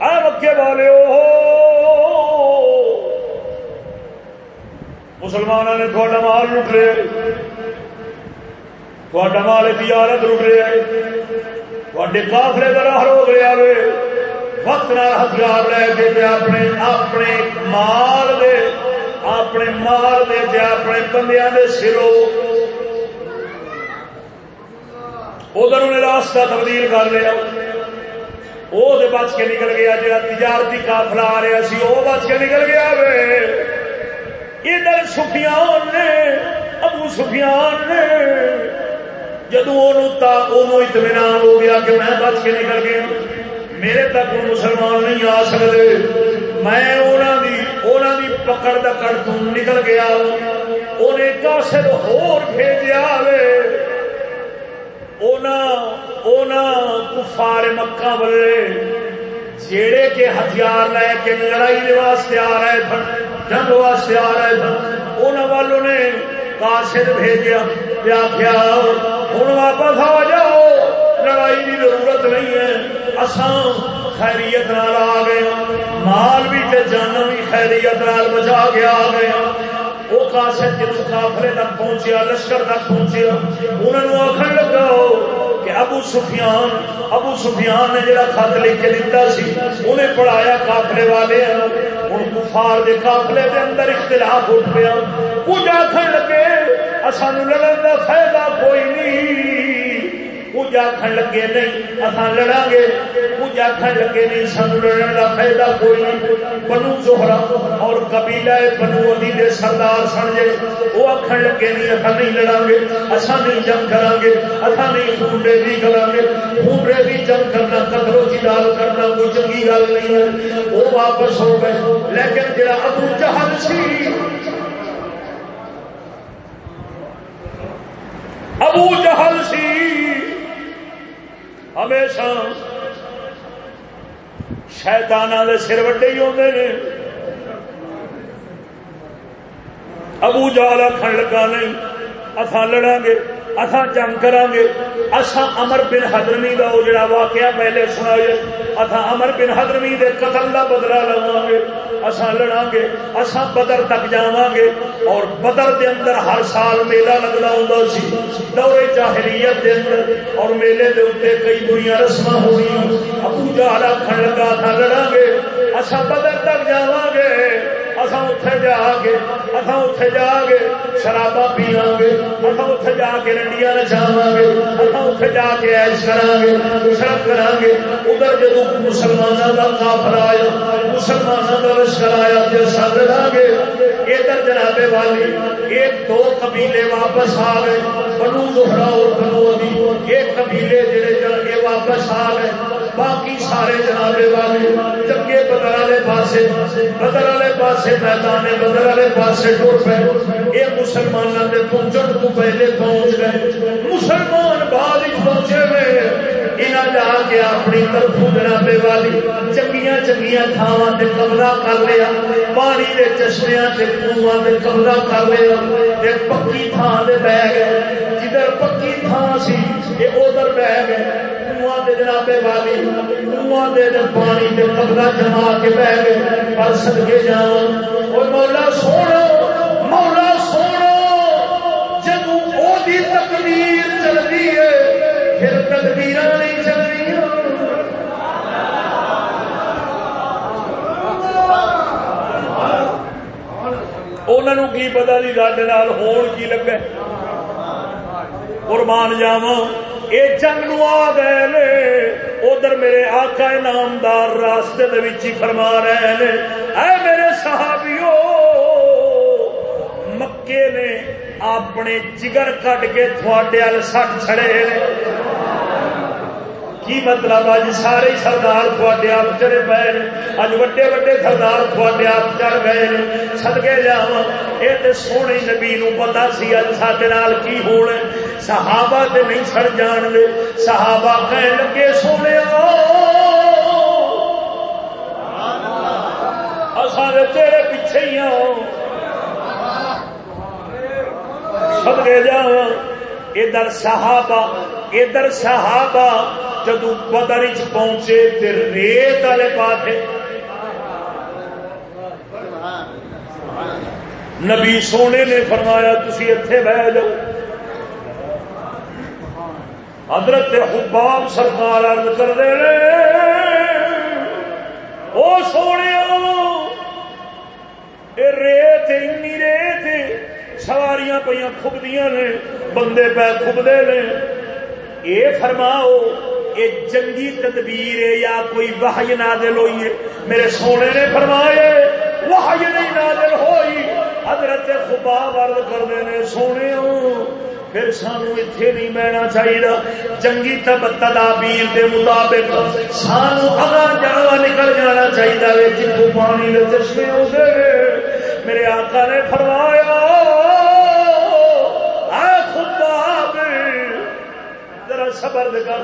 Speaker 1: اے مکے والے مسلمانوں نے تھوڑا مال لٹ لے مال تجارت رک رہا ہے تے کافرے کا راہ روک رہا ہے وقت ہتھیار لے کے اپنے اپنے مال دے اپنے مال دے تے اپنے بندیا دے سرو ادھر انہیں راستہ تبدیل کر لیا وہ بچ کے نکل گیا جا تجارتی کافلا آ رہا سی وہ بچ کے نکل گیا وے ادھر سفیان نے ابو سفیان نے جدو اطمینان ہو گیا کہ میں بچ کے نکل گیا، میرے تک مسلمان نہیں آ سکتے۔ میں پکڑ دکڑ تم نکل گیا۔ انہیں کاسر ہور بھیجا کفار مکہ والے جیڑے کے ہتھیار لے کے لڑائی واسطے آ رہے تھے جنگ واسطے آ رہے تھے انہوں والوں نے کاشر بھیجیا پیا کیا ہوں واپس آ جاؤ لڑائی کی ضرورت نہیں ہے اسان خیریت نال آ گئے مال بھی تے جانا بھی خیریت نال بچا کے آ گئے وہ کاشت جس کافرے تک پہنچیا، لشکر تک پہنچیا۔ انہوں نے آخر لگا کہ ابو سفیان ابو سفیان نے جڑا خط لکھ کے دتا سی، انہیں پڑھایا کافلے والے ہوں کفار دے کافلے دے اندر اختلاف اٹھ پیا۔ کچھ آخر لگے سانو لڑن کا فائدہ کوئی نہیں۔ کچھ آخر لگے نہیں اصا لڑا گے کچھ آخر لگے نہیں سانو لڑن کا فائدہ کوئی نہیں۔ بنو زہرا اور قبیلہ بنو ادی دے سردار سن جے، وہ آخر لگے نہیں اصا نہیں لڑا گے اصا نہیں جنگ کرا گے اصا نہیں خونڈے بھی کرا گے خونڈے بھی جنگ کرنا قدرو جدال کرنا کوئی چنگی گل نہیں ہے۔ وہ واپس ہو گئے۔ لیکن جڑا ابو جہل سی، ابو جہل سی ہمیشہ شیتانا دے سر وڈے ہی آتے ہیں ابو جال آخر لگا نہیں اتنا لڑا گے اتھا جنگ کرا گے اصا امر بن حضرمی کا وہ جڑا واقعہ پہلے سنا اتھا امر بن حضرمی دے قتل کا بدلا لوا گے اصا لڑا گے اصا بدر تک جا گے اور بدر دے اندر ہر سال میلہ لگنا ہوں سی۔ دورے چاہریت دے اندر۔ اور میلے دے اتنے کئی بری رسم ہونی ابو جہاں کھڑ لگا تھا لڑا گے اصا بدر تک جا گے اصا اتے جا کے اصا اتے جا کے شرابا پیوا گے اصا اتے جا کے رنڈیاں نچاوا گے اصا اتے جا کے ایش کرا گے شرب کرا گے ادھر جدو مسلمانوں کا کافر آیا مسلمانوں کا لشکر آیا جب سب لڑا گے ادھر جنابے والی ایک دو قبیلے واپس آ گئے، بنو دوہرا اور بنو ابھی ایک قبیلے جڑے واپس آ گئے۔ باقی سارے جنابے والے چنگے بدر والے پاسے، بدر والے پاسے میدان بدر والے پاسے ٹوٹ پے۔ یہ مسلمانوں کے پہنچن کو پہلے پہنچ گئے۔ مسلمان بعد پہنچے ہوئے۔ یہاں جا کے اپنی طرف جنابے والی چنگیا چنگیا تھاواں سے قبضہ کر لیا۔ پانی کے چشمیا سے کنواں سے قبضہ کر لیا۔ ایک پکی تھان سے بہ گئے جدھر پکی تھان سی یہ ادھر بہ گئے جنابے والی پانی قبضہ جما کے بہ گئے پر مولا سونا مولا سونا تقدیر ہے، پھر نہیں چل انہوں کی پتا جی سڈے ہون کی لگے۔ قربان جاوا یہ جنگ نو آ گئے نے، ادھر میرے آقا نامدار راستے دے فرما رہے ہیں اے میرے صحابیو، مکے نے اپنے جگر کٹ کے تھوڑے ال سٹ چھڑے کی مطلب اج سارے سردار تھوڑے آپ چڑے پے اج وڈے وڈے سردار تھوڑے آپ چڑھ گئے سدگے جا یہ تو سونے نبی نو پتا سی اج سارے کی ہونا صحابہ تے نہیں سڑ جان دے صحابہ کہنے لگے سونے اصل تیرے پیچھے ہی ہاں۔ آؤ سدگے جا۔ ادھر صحابہ ادھر صحابہ جدو بدر چ پہنچے، تے ریت والے پاس نبی سونے نے فرمایا تھی اتے بہ جاؤ۔ حضرت حباب سرکار ارد کر دے او سونے ریت این ریت سواریاں پہ کھبدیاں نے، بندے پہ کھبدے نے۔ یہ فرماؤ یہ جنگی تدبیر ہے یا کوئی وحی نادل ہوئی ہے؟ میرے سونے نے فرمائے وحی نہیں نادل ہوئی۔ حضرت خباب عرض کرتے ہیں سونے ہوں پھر سانو اتنے نہیں بہنا چاہیے چنگی تب تدابیر کے مطابق سانو اگا جانا نکل جانا چاہیے جتوں پانی کے چشمے ہوتے میرے آقا نے فرمایا ذرا صبر کر۔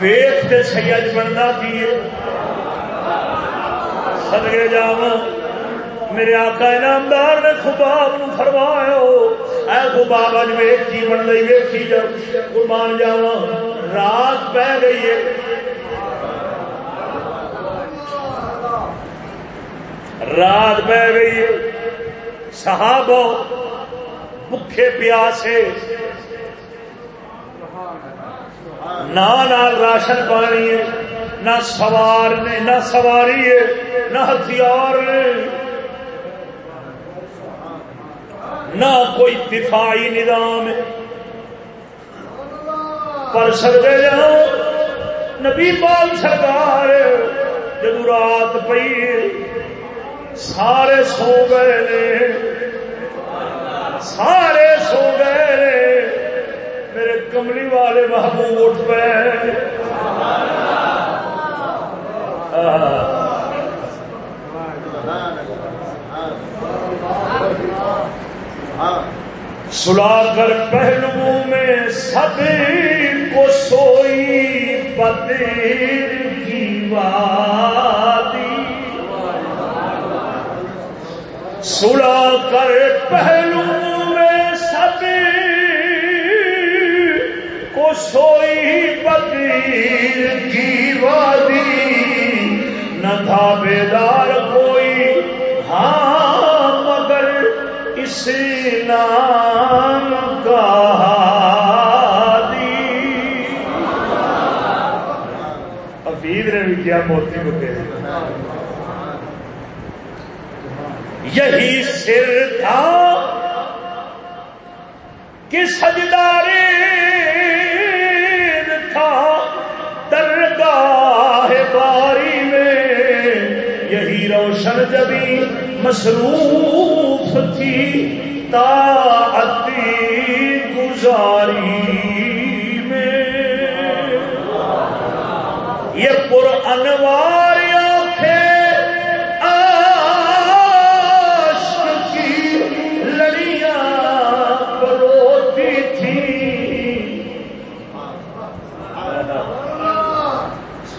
Speaker 1: ویخ کے سید بننا کی سدگے جاو میرے آقا انعامدار نے خباب نو فرمایا، اے خباب اج ویخ کی بن گئی ویکھی جا قربان جاوا رات پہ گئی ہے۔ رات بہ گئی ہے۔ صحاب بکھے پیاسے، نہ راشن پانی ہے، نہ سوار نے، نہ سواری ہے، نہ ہتھیار نے۔ نہ کوئی دفاعی نظام پر سکتے جاؤ، نبی پال سرکار، جب رات پی سارے سو گئے نے۔ سارے سو گئے نے۔ میرے کملی والے محبوب اٹھ پے ہاں۔ سلا کر پہلو میں سب کو سوئی پتیر کی وادی۔ سلا کر پہلو میں سب کو سوئی پتیر کی وادی۔ نہ تھا بیدار کوئی ہاں۔ اس نام کا حفیظ نے بھی کیا موتی کو یہی سر تھا کہ سجدارے تھا، درگاہ باری میں یہی روشن جبھی مصروف تھی، طاعتی گزاری میں۔ یہ پر انوار کی تھی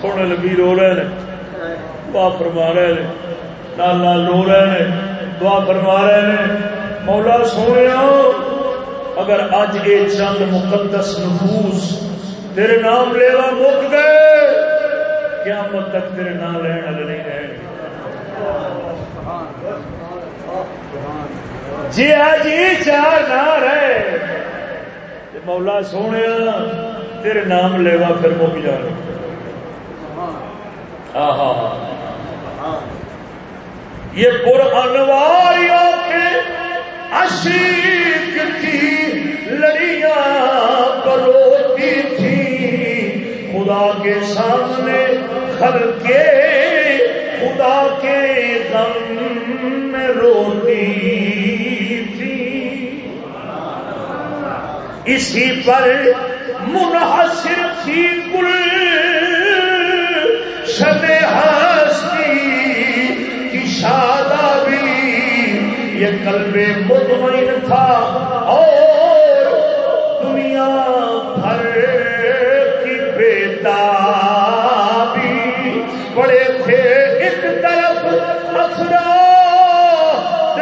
Speaker 1: سونے رو رہے ہیں دعا فرما رہے ہیں۔ نال نال رو رہے ہیں دعا فرما رہے ہیں مولا سونے اگر اج یہ چند مقدس نفوس تیرے نام لیوا مک گئے قیامت تک تیرے نام لین والے نہیں رہے جی جی چار نہ رہے مولا سونے تیرے نام لیوا پھر مک جانے یہ پر انوار عشیق کی لڑیاں پروتی تھی۔ خدا کے سامنے کھل کے خدا کے غم میں روتی تھی۔ اسی پر منحصر قلب مطمئن تھا اور دنیا بھر کی بیتا بڑے تھے ایک طرف افراد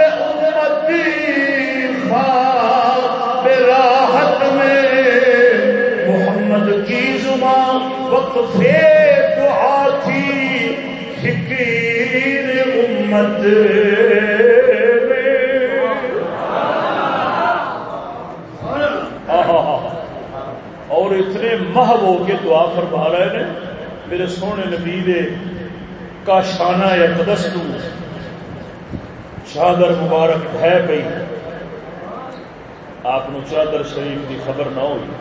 Speaker 1: راحت میں محمد کی زبان وقت دعا تھی، فکیر امت اور اتنے مہ ہو کے دعا فرما رہے ہیں۔ میرے سونے نبی دے کا شانہ یا قدس چادر مبارک ہے پی آپ چادر شریف کی خبر نہ ہوئی۔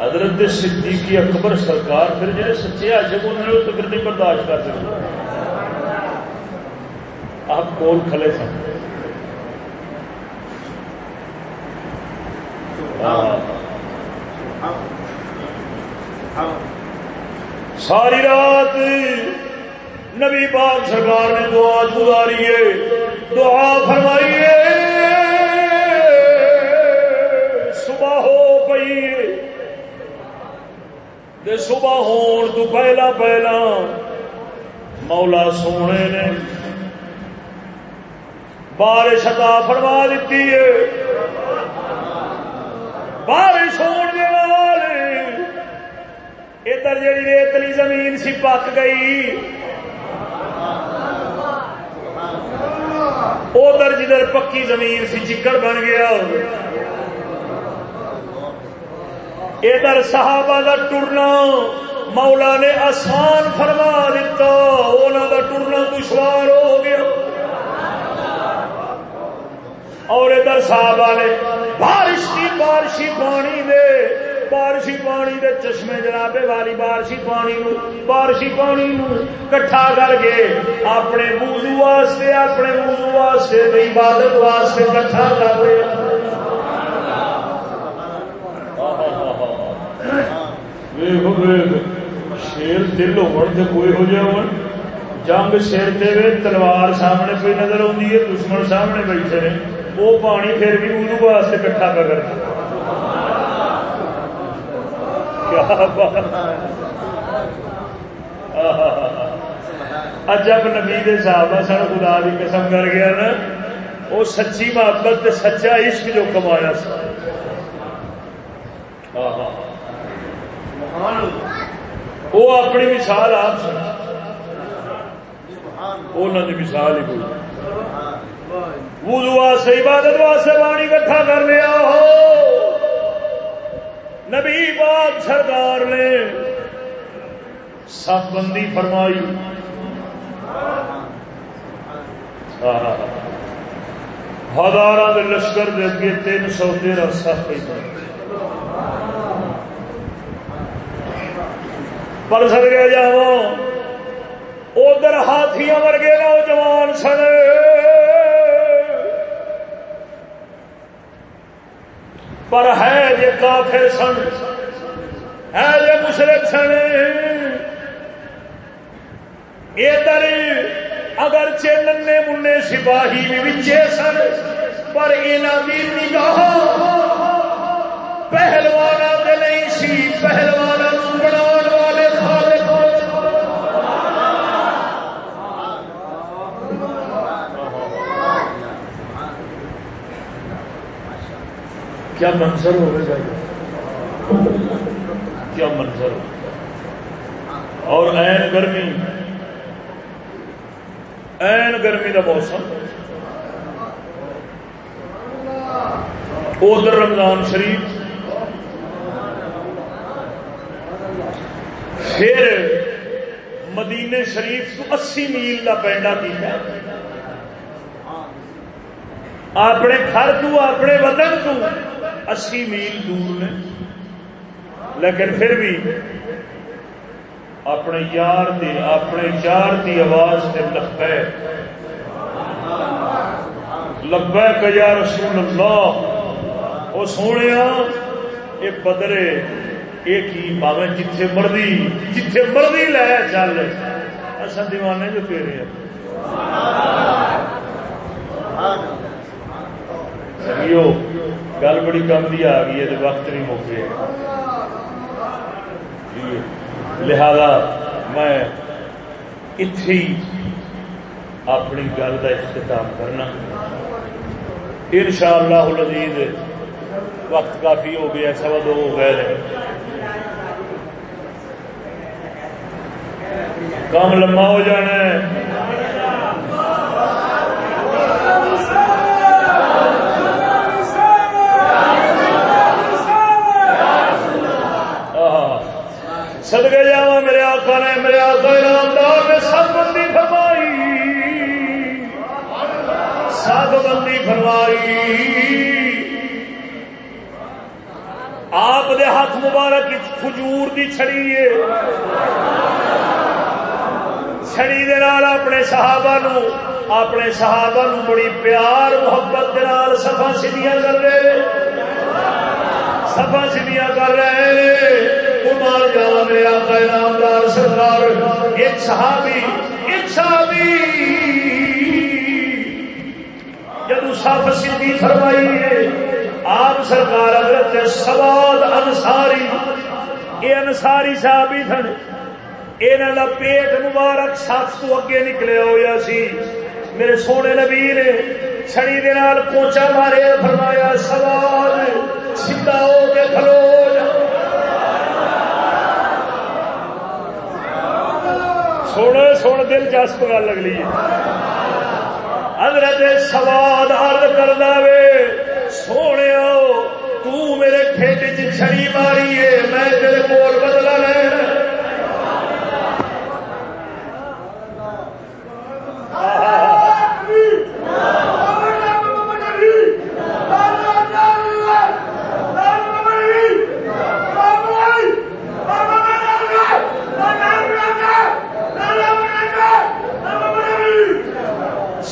Speaker 1: حضرت صدیقی اکبر سرکار پھر جی سچے عاشق انہوں نے تو پھر نہیں برداشت کر سکتے آپ کول کھلے سن؟ ساری رات نبی پاک سرکار نے دعا گزاری ہے، دعا فرمائیے صبح ہو پئی صبح ہون تو پہلا پہلا مولا سونے نے بارش عطا فرما دیتی ہے۔ بارش ہونے والے ادھر جی ریتلی زمین سی پک گئی، ادھر جدھر پکی زمین سی چکڑ بن گیا۔ ادھر صحابہ کا ٹرنا مولا نے آسان فرما دیتا انہوں کا ٹرنا دشوار ہو گیا۔ اور ادھر صحابہ نے بارش کی، بارشی پانی دے۔ بارشی پانی دے چشمے جنابے والی بارشی پانی نو، بارشی پانی نو کٹھا کر کے اپنے موضوع واسطے، اپنے موضوع واسطے عبادت واسطے کٹھا کر دے شیر دل ہو کوئی ہو جائے جنگ سر دے تلوار سامنے کوئی نظر آتی ہے، دشمن سامنے بیٹھے نے۔ وہ پانی پھر بھی وضو واسطے کٹھا کر کرتا جب نبی دے صحابہ سن خدا کی قسم کر گیا نا، وہ سچی محبت سچا عشق جو کمایا سا۔ وہ اپنی مثال آپ سن۔ انہوں نے مثال ہی کوئی۔ وضو واسطے، عبادت واسطے پانی کٹھا کر لیا ہو نبی پاک سرکار نے سب بندی فرمائی۔ ہزار لشکر دے اگے تین سو تیرہ سات پر سر گیا جا ادھر ہاتھی ورگے نوجوان سڑے پر ہے یہ کافر سن۔ ہے یہ مشرق سن۔ ادھر اگر چنے منے سپاہی بھی بچے سن، پر انہوں کی نگاہ پہلوانا نہیں سی پہلوانا بنا کیا منظر ہوگا کیا منظر ہو اور این گرمی این گرمی کا موسم۔ ادھر رمضان شریف۔ پھر مدینے شریف تو اسی میل کا پینڈا کیا اپنے گھر تو، اپنے وطن تو۔ اسی میل دور نے۔ لیکن پھر بھی اپنے یار دی، اپنے یار دی آواز سے لبے لبے کا رسول اللہ۔ وہ سونے یہ بدرے ایک ہی پاوے جتھے مرضی جتھے مرضی لے چل۔ اصل دیوانے جو پہ رہے گل بڑی کم دی آ گئی ہے وقت نہیں موقع لہذا میں اتے اپنی گل کا اختتام کرنا ان شاء اللہ لذیذ وقت کافی ہو گیا سوا دو ہو گئے کام لما ہو جانا ہے سدگے جا میرے آقا نے میرے آقا انعامدار نے سب بندی فرمائی سب بندی فرمائی آپ دے ہاتھ مبارک کھجور دی چھڑی ہے چھڑی دے نال اپنے صحابہ نو اپنے صحابہ نو بڑی پیار محبت دے نال سفا سیدیاں کر دے سفا سیدیاں کر رہے ہیں مال جاوا میرے آقا نامدار سرکار۔ ایک صحابی ایک صحابی۔ جب سف سی فرمائی ہے، آپ سرکار حضرت سواد انساری یہ انساری صحابی سن۔ یہاں کا پیٹ مبارک سات تو اگے نکلے ہوا سی۔ میرے سونے نبی نے چھڑی دے نال پوچا مارے، فرمایا سوال سیدا ہو کے کھلو۔ سونے سونے دلچسپ گل اگلی حضرت سواد ارد کر دے سونے تو میرے کھیت چھڑی ماری ہے، میں تیرے کول بدلا لینا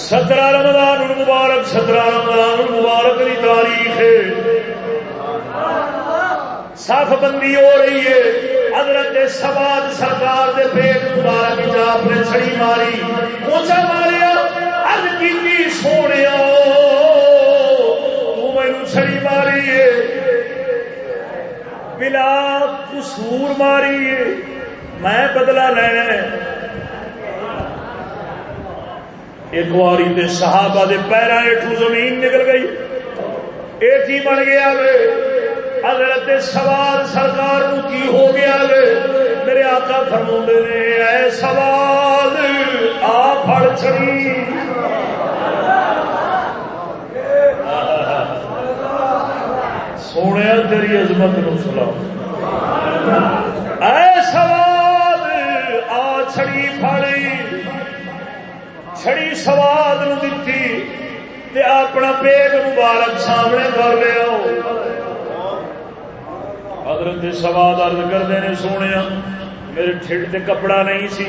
Speaker 1: سترہ رمضان المبارک سترہ رمضان المبارک کی تاریخ ہے صف بندی ہو رہی ہے۔ حضرت سواد سرکار دے پیٹ مبارک آپ نے چھڑی ماری۔ پوچھا ماریا۔ اج کی سونے مینو چھڑی ماری ہے۔ بلا قصور ماری ہے۔ میں بدلا لینا ایک باری تے صحابہ دے پیرا ہیٹو زمین نکل گئی۔ ایک ہی بن گیا۔ وے حضرت سوال سرکار کی ہو گیا وے میرے آقا فرما نے، اے سوال آ پڑ چڑی سونے تیری عظمت نو سلام اے سوال، آ چھڑی پھڑی چھڑی سواد تے اپنا پیٹ مبارک سامنے کر لیا حضرت سواد ارد کرتے ہیں سونے میرے ٹھڈ تے کپڑا نہیں سی۔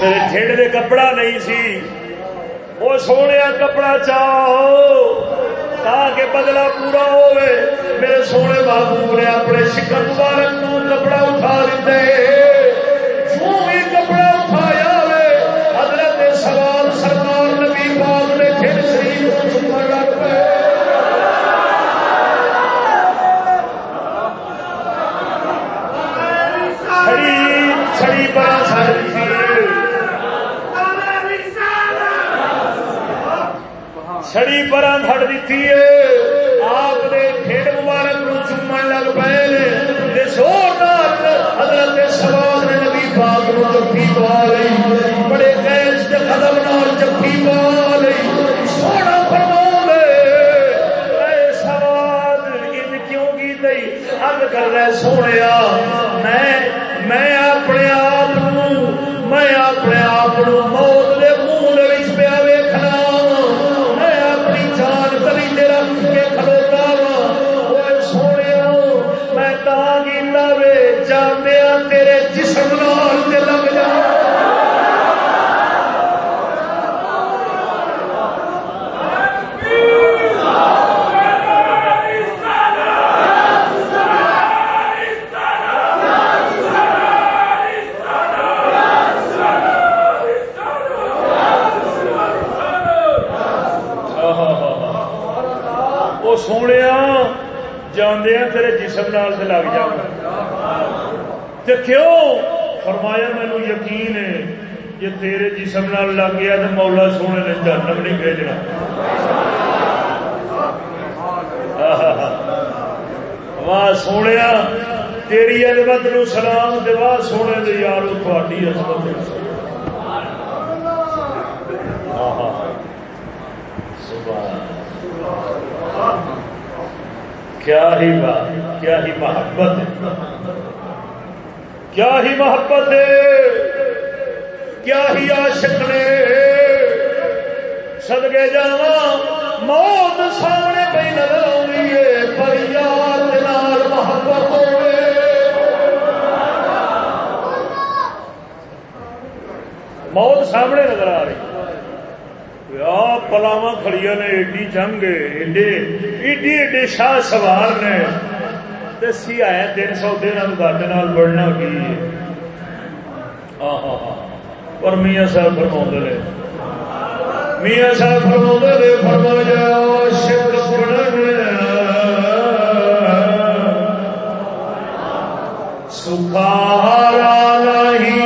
Speaker 1: میرے ٹھڈ دے کپڑا نہیں سی۔ وہ سونے کپڑا چاہو، تاکہ بدلا پورا ہوئے۔ میرے سونے بابو نے اپنے شکر مبارک کپڑا اٹھا دیتے کپڑا چھڑی بڑا چھڑی پر ہٹ دیتی ہے آپ نے کھیڈ مبارک نو چومن لگ پے زور حضرت سوال نے نبی پاک نو جفی پا لی بڑے گیس کے قدم نال جفی پا لی سونا فرما سوال ان کیوں کی دئی اب کر رہے سونے میں میں اپنے آپ میں اپنے آپ موت کے منہ جاندیا تیرے جسم نال سے لگ جا کیوں؟ فرمایا مینو یقین ہے جی تیرے جسم نال لگ گیا تو مولا سونے نے جنم نہیں بھیجنا۔ واہ سونے تیری عزمت نو سلام دے واہ، سونے دے یارو تھوڑی عزمت کیا ہی بات کیا ہی محبت ہے؟ کیا ہی محبت ہے؟ کیا ہی عاشق نے؟ سدگے جا موت سامنے پہ نظر آئی ہے، پر یار محبت ہو موت سامنے نظر آ رہی پلاوا کھڑی نے ایڈی جنگ ایڈے ایڈی ایڈے شاہ سوار نے دسی آیا تین سو دن گھر بڑھنا کی اور میاں صاحب فرما نے میاں صاحب فرما نے فرما جاؤ شک سکھارا نہیں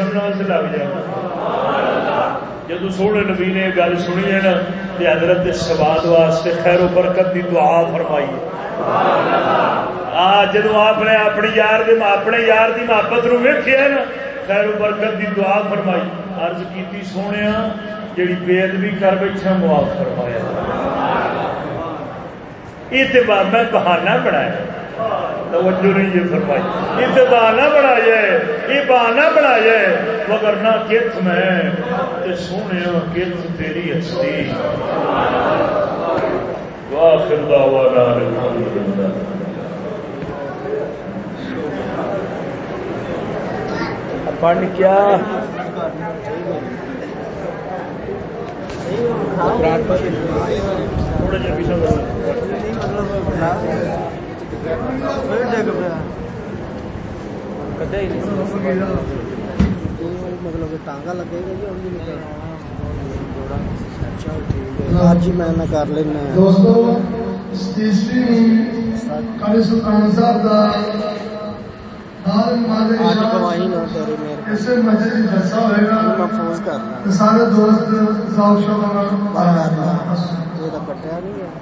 Speaker 1: ویلے سے لگ جائے۔ جدو سونے نبی نے گل سنی ہے نا کہ حضرت سواد واسطے خیر و برکت کی دعا فرمائی آ، جدو آپ نے اپنی یار دی، اپنے یار کی محبت نو ویکیا نا، خیر و برکت کی دعا فرمائی۔ ارض کی سونے جیڑی بے ادبی کر بیٹھا معاف فرمایا۔ یہ تو میں بہانہ بنایا۔ توجہ نہیں یہ فرمائی۔ تو بہانا بنا جائے یہ بہانا بنا جائے مگر نہ کت میں سونے کت تیری ہستی۔ واخر دعوانا پڑھ کیا؟ تھوڑا جا پیچھے
Speaker 2: مطلب ٹانگا لگے گا جی میں کر لینا محفوظ کرنا سارے دوست کٹیا نہیں ہے۔